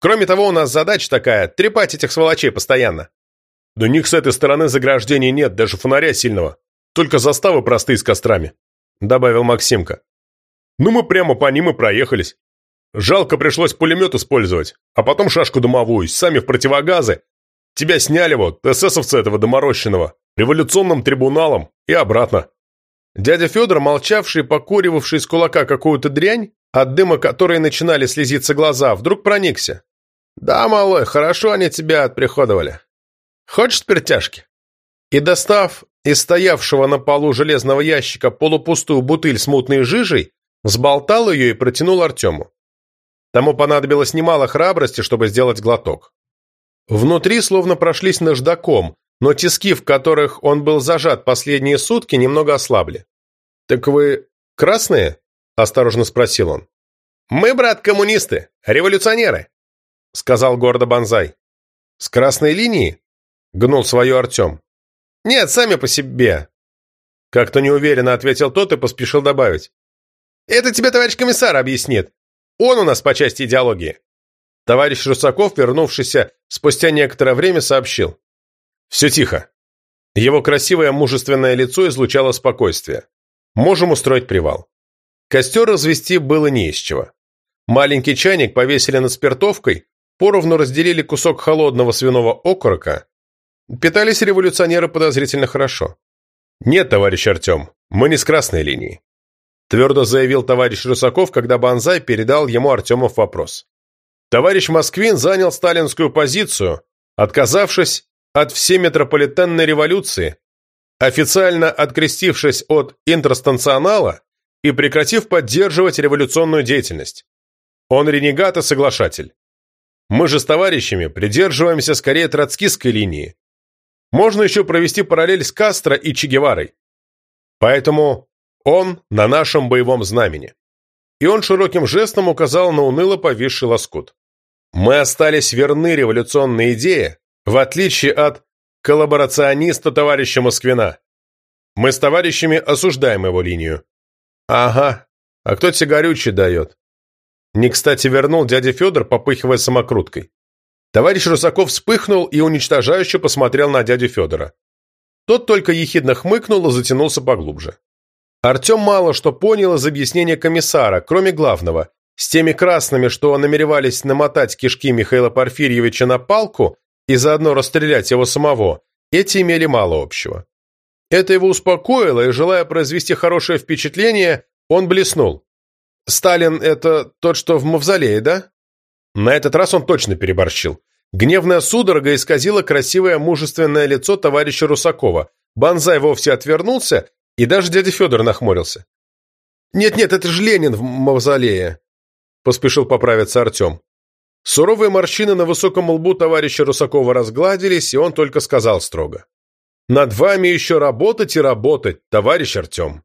A: Кроме того, у нас задача такая – трепать этих сволочей постоянно». «Да них с этой стороны заграждений нет, даже фонаря сильного. Только заставы простые с кострами», – добавил Максимка. «Ну мы прямо по ним и проехались. Жалко пришлось пулемет использовать, а потом шашку дымовую, сами в противогазы. Тебя сняли вот, эсэсовцы этого доморощенного, революционным трибуналом и обратно. Дядя Федор, молчавший и покуривавший из кулака какую-то дрянь, от дыма которой начинали слезиться глаза, вдруг проникся. «Да, малой, хорошо они тебя отприходовали. Хочешь спиртяшки?» И, достав из стоявшего на полу железного ящика полупустую бутыль с мутной жижей, взболтал ее и протянул Артему. Тому понадобилось немало храбрости, чтобы сделать глоток. Внутри словно прошлись наждаком, но тиски, в которых он был зажат последние сутки, немного ослабли. «Так вы красные?» – осторожно спросил он. «Мы, брат, коммунисты, революционеры», – сказал гордо Бонзай. «С красной линии?» – гнул свое Артем. «Нет, сами по себе», — как-то неуверенно ответил тот и поспешил добавить. «Это тебе товарищ комиссар объяснит. Он у нас по части идеологии». Товарищ Русаков, вернувшийся спустя некоторое время, сообщил. «Все тихо». Его красивое мужественное лицо излучало спокойствие. «Можем устроить привал». Костер развести было не из чего. Маленький чайник повесили над спиртовкой, поровну разделили кусок холодного свиного окорока. Питались революционеры подозрительно хорошо. «Нет, товарищ Артем, мы не с красной линии», твердо заявил товарищ Русаков, когда Банзай передал ему Артемов вопрос. Товарищ Москвин занял сталинскую позицию, отказавшись от всей метрополитенной революции, официально открестившись от интерстанционала и прекратив поддерживать революционную деятельность. Он ренегат и соглашатель. Мы же с товарищами придерживаемся скорее троцкистской линии. Можно еще провести параллель с Кастро и Че Геварой. Поэтому он на нашем боевом знамени. И он широким жестом указал на уныло повисший лоскут. Мы остались верны революционной идее, в отличие от коллаборациониста товарища Москвина. Мы с товарищами осуждаем его линию. Ага, а кто тебе горючий дает? Не кстати вернул дядя Федор, попыхивая самокруткой. Товарищ Русаков вспыхнул и уничтожающе посмотрел на дядю Федора. Тот только ехидно хмыкнул и затянулся поглубже. Артем мало что понял из объяснения комиссара, кроме главного. С теми красными, что намеревались намотать кишки Михаила Порфирьевича на палку и заодно расстрелять его самого, эти имели мало общего. Это его успокоило, и, желая произвести хорошее впечатление, он блеснул. «Сталин — это тот, что в мавзолее, да?» На этот раз он точно переборщил. Гневная судорога исказила красивое мужественное лицо товарища Русакова. Банзай вовсе отвернулся, и даже дядя Федор нахмурился. «Нет-нет, это же Ленин в мавзолее», — поспешил поправиться Артем. Суровые морщины на высоком лбу товарища Русакова разгладились, и он только сказал строго. «Над вами еще работать и работать, товарищ Артем».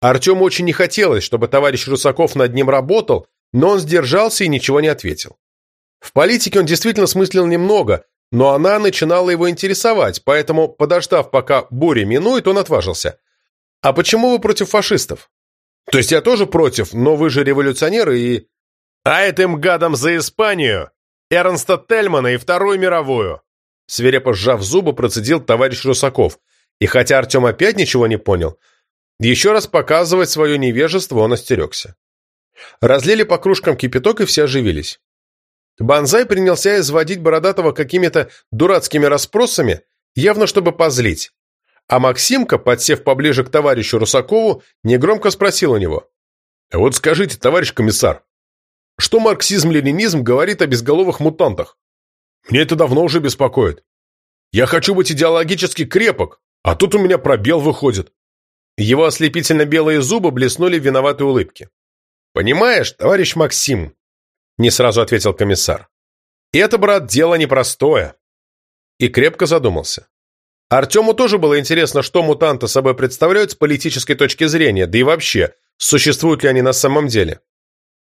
A: Артему очень не хотелось, чтобы товарищ Русаков над ним работал, но он сдержался и ничего не ответил. В политике он действительно смыслил немного, но она начинала его интересовать, поэтому, подождав, пока буря минует, он отважился. «А почему вы против фашистов?» «То есть я тоже против, но вы же революционеры и...» «А этим гадом за Испанию! Эрнста Тельмана и Вторую мировую!» Свирепо сжав зубы, процедил товарищ Русаков. И хотя Артем опять ничего не понял, еще раз показывать свое невежество он остерегся. Разлили по кружкам кипяток, и все оживились. Банзай принялся изводить Бородатого какими-то дурацкими расспросами, явно чтобы позлить. А Максимка, подсев поближе к товарищу Русакову, негромко спросил у него. «Вот скажите, товарищ комиссар, что марксизм-ленинизм говорит о безголовых мутантах? Мне это давно уже беспокоит. Я хочу быть идеологически крепок, а тут у меня пробел выходит». Его ослепительно белые зубы блеснули в виноватой улыбке. «Понимаешь, товарищ Максим», — не сразу ответил комиссар, — «это, брат, дело непростое». И крепко задумался. Артему тоже было интересно, что мутанты собой представляют с политической точки зрения, да и вообще, существуют ли они на самом деле.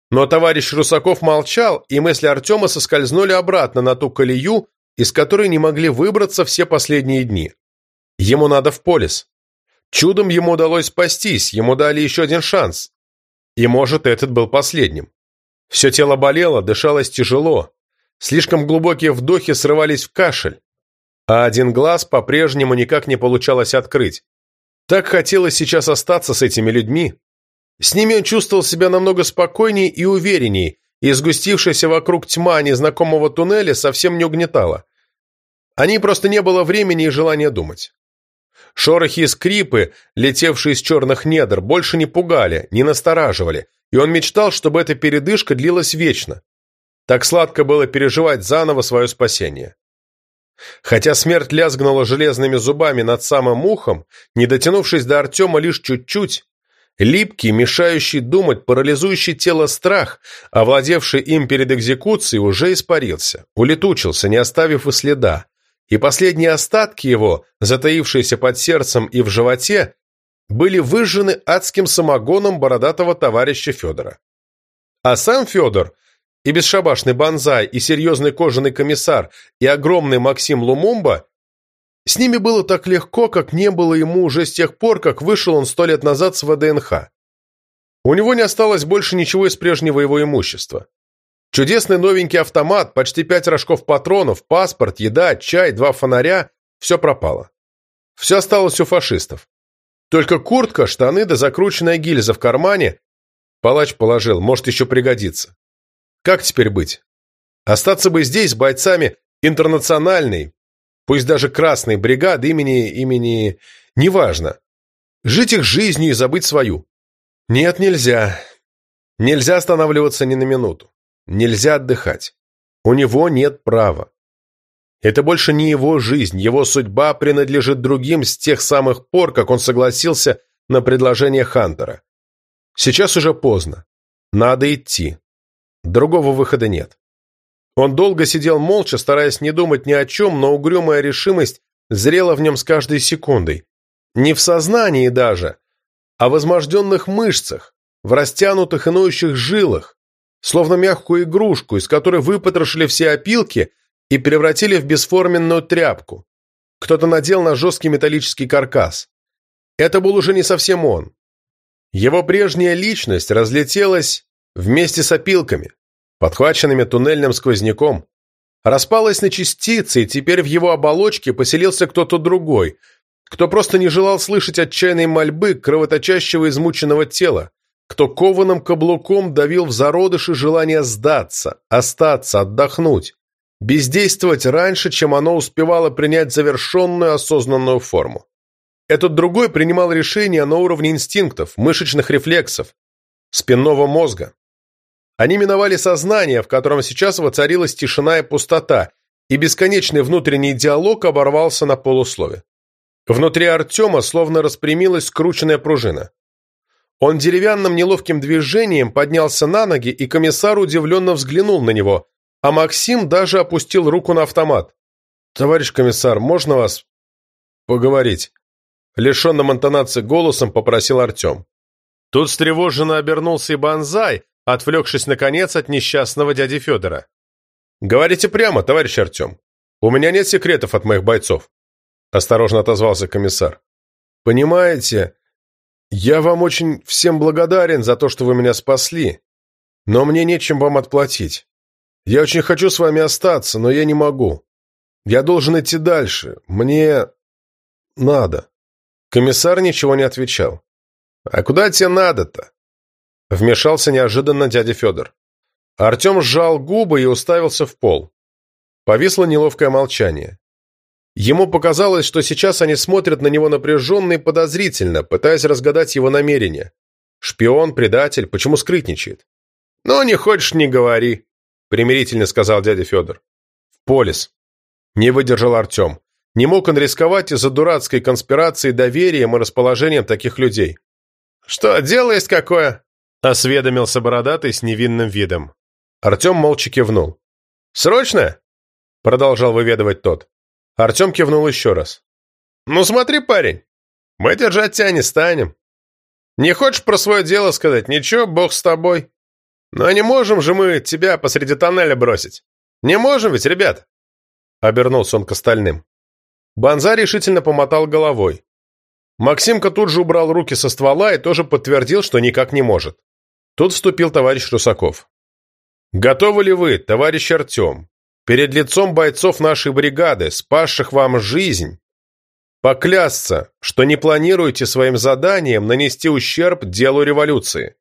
A: Но товарищ Русаков молчал, и мысли Артема соскользнули обратно на ту колею, из которой не могли выбраться все последние дни. Ему надо в полис. Чудом ему удалось спастись, ему дали еще один шанс. И, может, этот был последним. Все тело болело, дышалось тяжело. Слишком глубокие вдохи срывались в кашель а один глаз по-прежнему никак не получалось открыть. Так хотелось сейчас остаться с этими людьми. С ними он чувствовал себя намного спокойнее и увереннее, и сгустившаяся вокруг тьма незнакомого туннеля совсем не угнетала. Они просто не было времени и желания думать. Шорохи и скрипы, летевшие из черных недр, больше не пугали, не настораживали, и он мечтал, чтобы эта передышка длилась вечно. Так сладко было переживать заново свое спасение. Хотя смерть лязгнула железными зубами над самым ухом, не дотянувшись до Артема лишь чуть-чуть, липкий, мешающий думать, парализующий тело страх, овладевший им перед экзекуцией, уже испарился, улетучился, не оставив и следа, и последние остатки его, затаившиеся под сердцем и в животе, были выжжены адским самогоном бородатого товарища Федора. А сам Федор – и бесшабашный Банзай, и серьезный кожаный комиссар, и огромный Максим Лумумба С ними было так легко, как не было ему уже с тех пор, как вышел он сто лет назад с ВДНХ. У него не осталось больше ничего из прежнего его имущества. Чудесный новенький автомат, почти пять рожков патронов, паспорт, еда, чай, два фонаря – все пропало. Все осталось у фашистов. Только куртка, штаны да закрученная гильза в кармане. Палач положил, может еще пригодится. Как теперь быть? Остаться бы здесь с бойцами интернациональной, пусть даже красной бригады имени... имени... неважно. Жить их жизнью и забыть свою. Нет, нельзя. Нельзя останавливаться ни на минуту. Нельзя отдыхать. У него нет права. Это больше не его жизнь, его судьба принадлежит другим с тех самых пор, как он согласился на предложение Хантера. Сейчас уже поздно. Надо идти. Другого выхода нет. Он долго сидел молча, стараясь не думать ни о чем, но угрюмая решимость зрела в нем с каждой секундой. Не в сознании даже, а в возможденных мышцах, в растянутых и ноющих жилах, словно мягкую игрушку, из которой выпотрошили все опилки – и превратили в бесформенную тряпку. Кто-то надел на жесткий металлический каркас. Это был уже не совсем он. Его прежняя личность разлетелась вместе с опилками, подхваченными туннельным сквозняком, распалась на частицы, и теперь в его оболочке поселился кто-то другой, кто просто не желал слышать отчаянной мольбы кровоточащего измученного тела, кто кованым каблуком давил в зародыши желание сдаться, остаться, отдохнуть, бездействовать раньше, чем оно успевало принять завершенную осознанную форму. Этот другой принимал решения на уровне инстинктов, мышечных рефлексов, спинного мозга. Они миновали сознание, в котором сейчас воцарилась тишина и пустота, и бесконечный внутренний диалог оборвался на полуслове. Внутри Артема словно распрямилась скрученная пружина. Он деревянным неловким движением поднялся на ноги, и комиссар удивленно взглянул на него, а Максим даже опустил руку на автомат. «Товарищ комиссар, можно вас поговорить?» Лишенным интонации голосом попросил Артем. Тут встревоженно обернулся и Банзай, отвлекшись, наконец, от несчастного дяди Федора. «Говорите прямо, товарищ Артем. У меня нет секретов от моих бойцов», — осторожно отозвался комиссар. «Понимаете, я вам очень всем благодарен за то, что вы меня спасли, но мне нечем вам отплатить. Я очень хочу с вами остаться, но я не могу. Я должен идти дальше. Мне... надо». Комиссар ничего не отвечал. «А куда тебе надо-то?» Вмешался неожиданно дядя Федор. Артем сжал губы и уставился в пол. Повисло неловкое молчание. Ему показалось, что сейчас они смотрят на него напряженно и подозрительно, пытаясь разгадать его намерения. Шпион, предатель, почему скрытничает? «Ну, не хочешь, не говори», примирительно сказал дядя Федор. В полис. Не выдержал Артем. Не мог он рисковать из-за дурацкой конспирации доверием и расположением таких людей. «Что, дело есть какое?» — осведомился бородатый с невинным видом. Артем молча кивнул. «Срочно?» — продолжал выведывать тот. Артем кивнул еще раз. «Ну смотри, парень, мы держать тебя не станем. Не хочешь про свое дело сказать? Ничего, бог с тобой. Но не можем же мы тебя посреди тоннеля бросить. Не можем ведь, ребят?» Обернулся он к остальным. Банза решительно помотал головой. Максимка тут же убрал руки со ствола и тоже подтвердил, что никак не может. Тут вступил товарищ Русаков. «Готовы ли вы, товарищ Артем, перед лицом бойцов нашей бригады, спасших вам жизнь, поклясться, что не планируете своим заданием нанести ущерб делу революции?»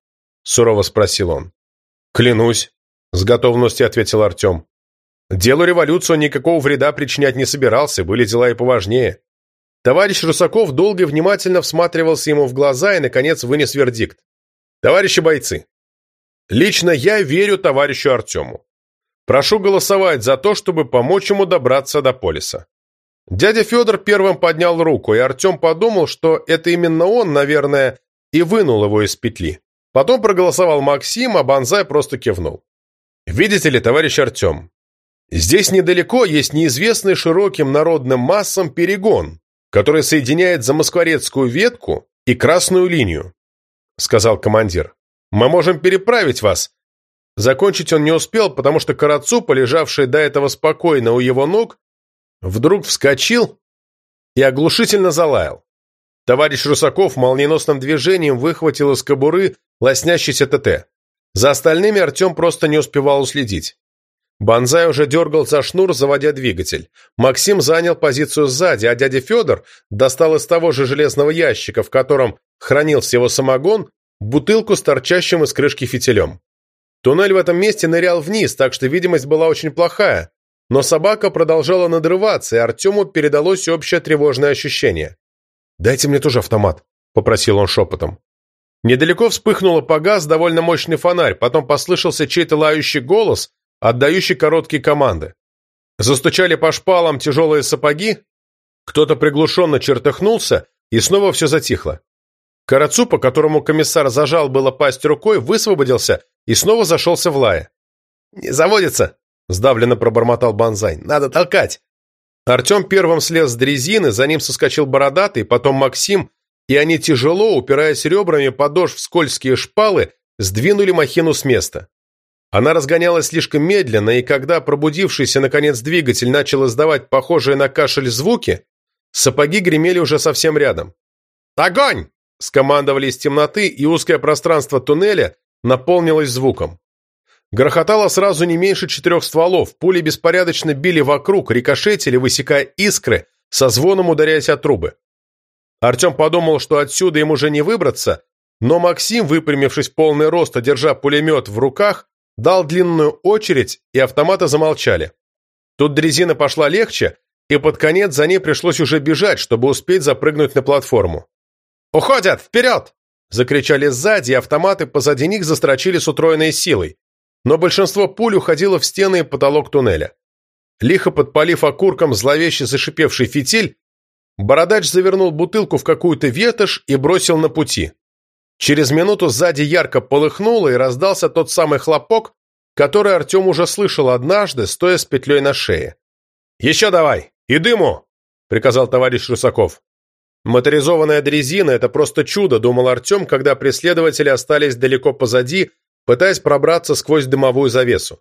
A: Сурово спросил он. «Клянусь», — с готовностью ответил Артем. «Делу революции никакого вреда причинять не собирался, были дела и поважнее». Товарищ Русаков долго и внимательно всматривался ему в глаза и, наконец, вынес вердикт. «Товарищи бойцы, лично я верю товарищу Артему. Прошу голосовать за то, чтобы помочь ему добраться до полиса». Дядя Федор первым поднял руку, и Артем подумал, что это именно он, наверное, и вынул его из петли. Потом проголосовал Максим, а Банзай просто кивнул. «Видите ли, товарищ Артем, здесь недалеко есть неизвестный широким народным массам перегон, который соединяет замоскворецкую ветку и красную линию», сказал командир. «Мы можем переправить вас». Закончить он не успел, потому что Карацу, полежавший до этого спокойно у его ног, вдруг вскочил и оглушительно залаял. Товарищ Русаков молниеносным движением выхватил из кобуры лоснящийся ТТ. За остальными Артем просто не успевал уследить. Бонзай уже дергал за шнур, заводя двигатель. Максим занял позицию сзади, а дядя Федор достал из того же железного ящика, в котором хранился его самогон, бутылку с торчащим из крышки фитилем. Туннель в этом месте нырял вниз, так что видимость была очень плохая, но собака продолжала надрываться, и Артему передалось общее тревожное ощущение. «Дайте мне тоже автомат», — попросил он шепотом. Недалеко вспыхнуло погас довольно мощный фонарь, потом послышался чей-то лающий голос, отдающий короткие команды. Застучали по шпалам тяжелые сапоги, кто-то приглушенно чертыхнулся, и снова все затихло. Карацу, по которому комиссар зажал было пасть рукой, высвободился и снова зашелся в лае. «Не заводится!» – сдавленно пробормотал Банзай. «Надо толкать!» Артем первым слез с дрезины, за ним соскочил бородатый, потом Максим, и они тяжело, упираясь ребрами подошв в скользкие шпалы, сдвинули махину с места. Она разгонялась слишком медленно, и когда пробудившийся, наконец, двигатель начал издавать похожие на кашель звуки, сапоги гремели уже совсем рядом. «Огонь!» – скомандовали из темноты, и узкое пространство туннеля наполнилось звуком. Грохотало сразу не меньше четырех стволов, пули беспорядочно били вокруг, рикошетили, высекая искры, со звоном ударяясь от трубы. Артем подумал, что отсюда им уже не выбраться, но Максим, выпрямившись полный рост, держа пулемет в руках, дал длинную очередь, и автоматы замолчали. Тут дрезина пошла легче, и под конец за ней пришлось уже бежать, чтобы успеть запрыгнуть на платформу. «Уходят! Вперед!» Закричали сзади, и автоматы позади них застрочили с утроенной силой. Но большинство пуль уходило в стены и потолок туннеля. Лихо подпалив окурком зловеще зашипевший фитиль, бородач завернул бутылку в какую-то ветошь и бросил на пути. Через минуту сзади ярко полыхнуло и раздался тот самый хлопок, который Артем уже слышал однажды, стоя с петлей на шее. «Еще давай! И дыму!» — приказал товарищ Русаков. Моторизованная дрезина — это просто чудо, думал Артем, когда преследователи остались далеко позади, пытаясь пробраться сквозь дымовую завесу.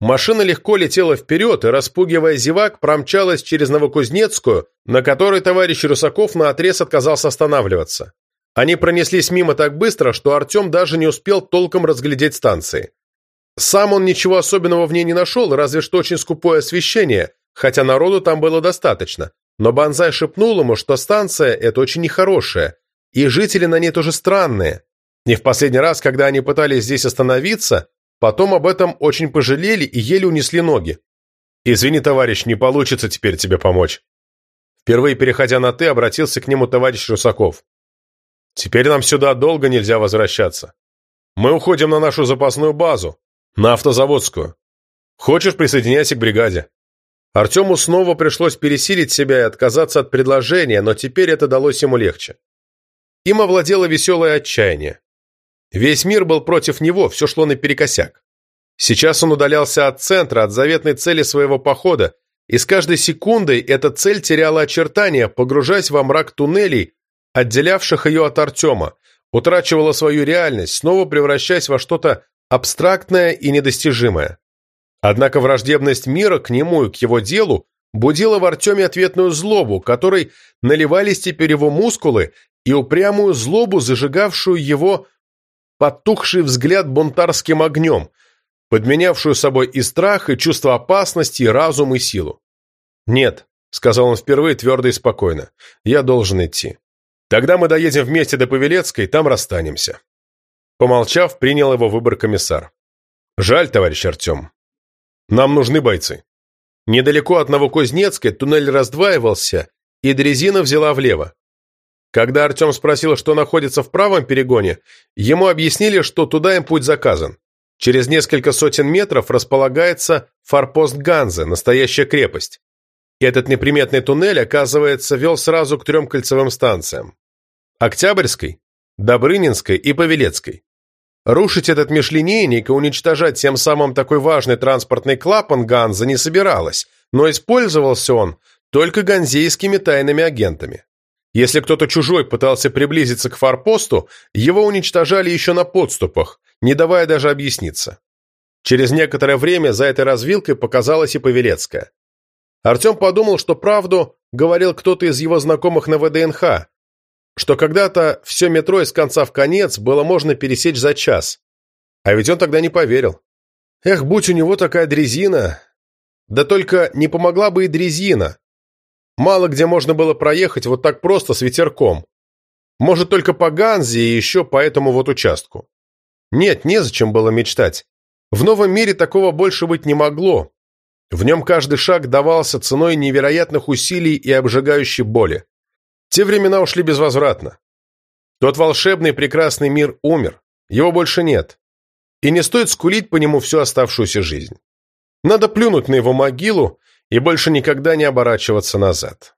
A: Машина легко летела вперед и, распугивая зевак, промчалась через Новокузнецкую, на которой товарищ Русаков наотрез отказался останавливаться. Они пронеслись мимо так быстро, что Артем даже не успел толком разглядеть станции. Сам он ничего особенного в ней не нашел, разве что очень скупое освещение, хотя народу там было достаточно. Но Банзай шепнул ему, что станция эта очень нехорошая, и жители на ней тоже странные. Не в последний раз, когда они пытались здесь остановиться, потом об этом очень пожалели и еле унесли ноги. «Извини, товарищ, не получится теперь тебе помочь». Впервые переходя на «ты», обратился к нему товарищ Русаков. Теперь нам сюда долго нельзя возвращаться. Мы уходим на нашу запасную базу, на автозаводскую. Хочешь, присоединяйся к бригаде». Артему снова пришлось пересилить себя и отказаться от предложения, но теперь это далось ему легче. Им овладело веселое отчаяние. Весь мир был против него, все шло наперекосяк. Сейчас он удалялся от центра, от заветной цели своего похода, и с каждой секундой эта цель теряла очертания, погружаясь во мрак туннелей, отделявших ее от Артема, утрачивала свою реальность, снова превращаясь во что-то абстрактное и недостижимое. Однако враждебность мира к нему и к его делу будила в Артеме ответную злобу, которой наливались теперь его мускулы, и упрямую злобу, зажигавшую его потухший взгляд бунтарским огнем, подменявшую собой и страх, и чувство опасности, и разум, и силу. «Нет», — сказал он впервые твердо и спокойно, — «я должен идти. Тогда мы доедем вместе до Павелецкой, там расстанемся». Помолчав, принял его выбор комиссар. «Жаль, товарищ Артем. Нам нужны бойцы». Недалеко от Новокузнецкой туннель раздваивался, и дрезина взяла влево. Когда Артем спросил, что находится в правом перегоне, ему объяснили, что туда им путь заказан. Через несколько сотен метров располагается форпост Ганзы, настоящая крепость. Этот неприметный туннель, оказывается, вел сразу к трем кольцевым станциям. Октябрьской, Добрынинской и Павелецкой. Рушить этот межлинейник и уничтожать тем самым такой важный транспортный клапан Ганза не собиралась, но использовался он только ганзейскими тайными агентами. Если кто-то чужой пытался приблизиться к форпосту, его уничтожали еще на подступах, не давая даже объясниться. Через некоторое время за этой развилкой показалась и Павелецкая. Артем подумал, что правду говорил кто-то из его знакомых на ВДНХ, что когда-то все метро из конца в конец было можно пересечь за час. А ведь он тогда не поверил. Эх, будь у него такая дрезина. Да только не помогла бы и дрезина. Мало где можно было проехать вот так просто с ветерком. Может, только по Ганзе и еще по этому вот участку. Нет, незачем было мечтать. В новом мире такого больше быть не могло. В нем каждый шаг давался ценой невероятных усилий и обжигающей боли. Те времена ушли безвозвратно. Тот волшебный прекрасный мир умер. Его больше нет. И не стоит скулить по нему всю оставшуюся жизнь. Надо плюнуть на его могилу и больше никогда не оборачиваться назад.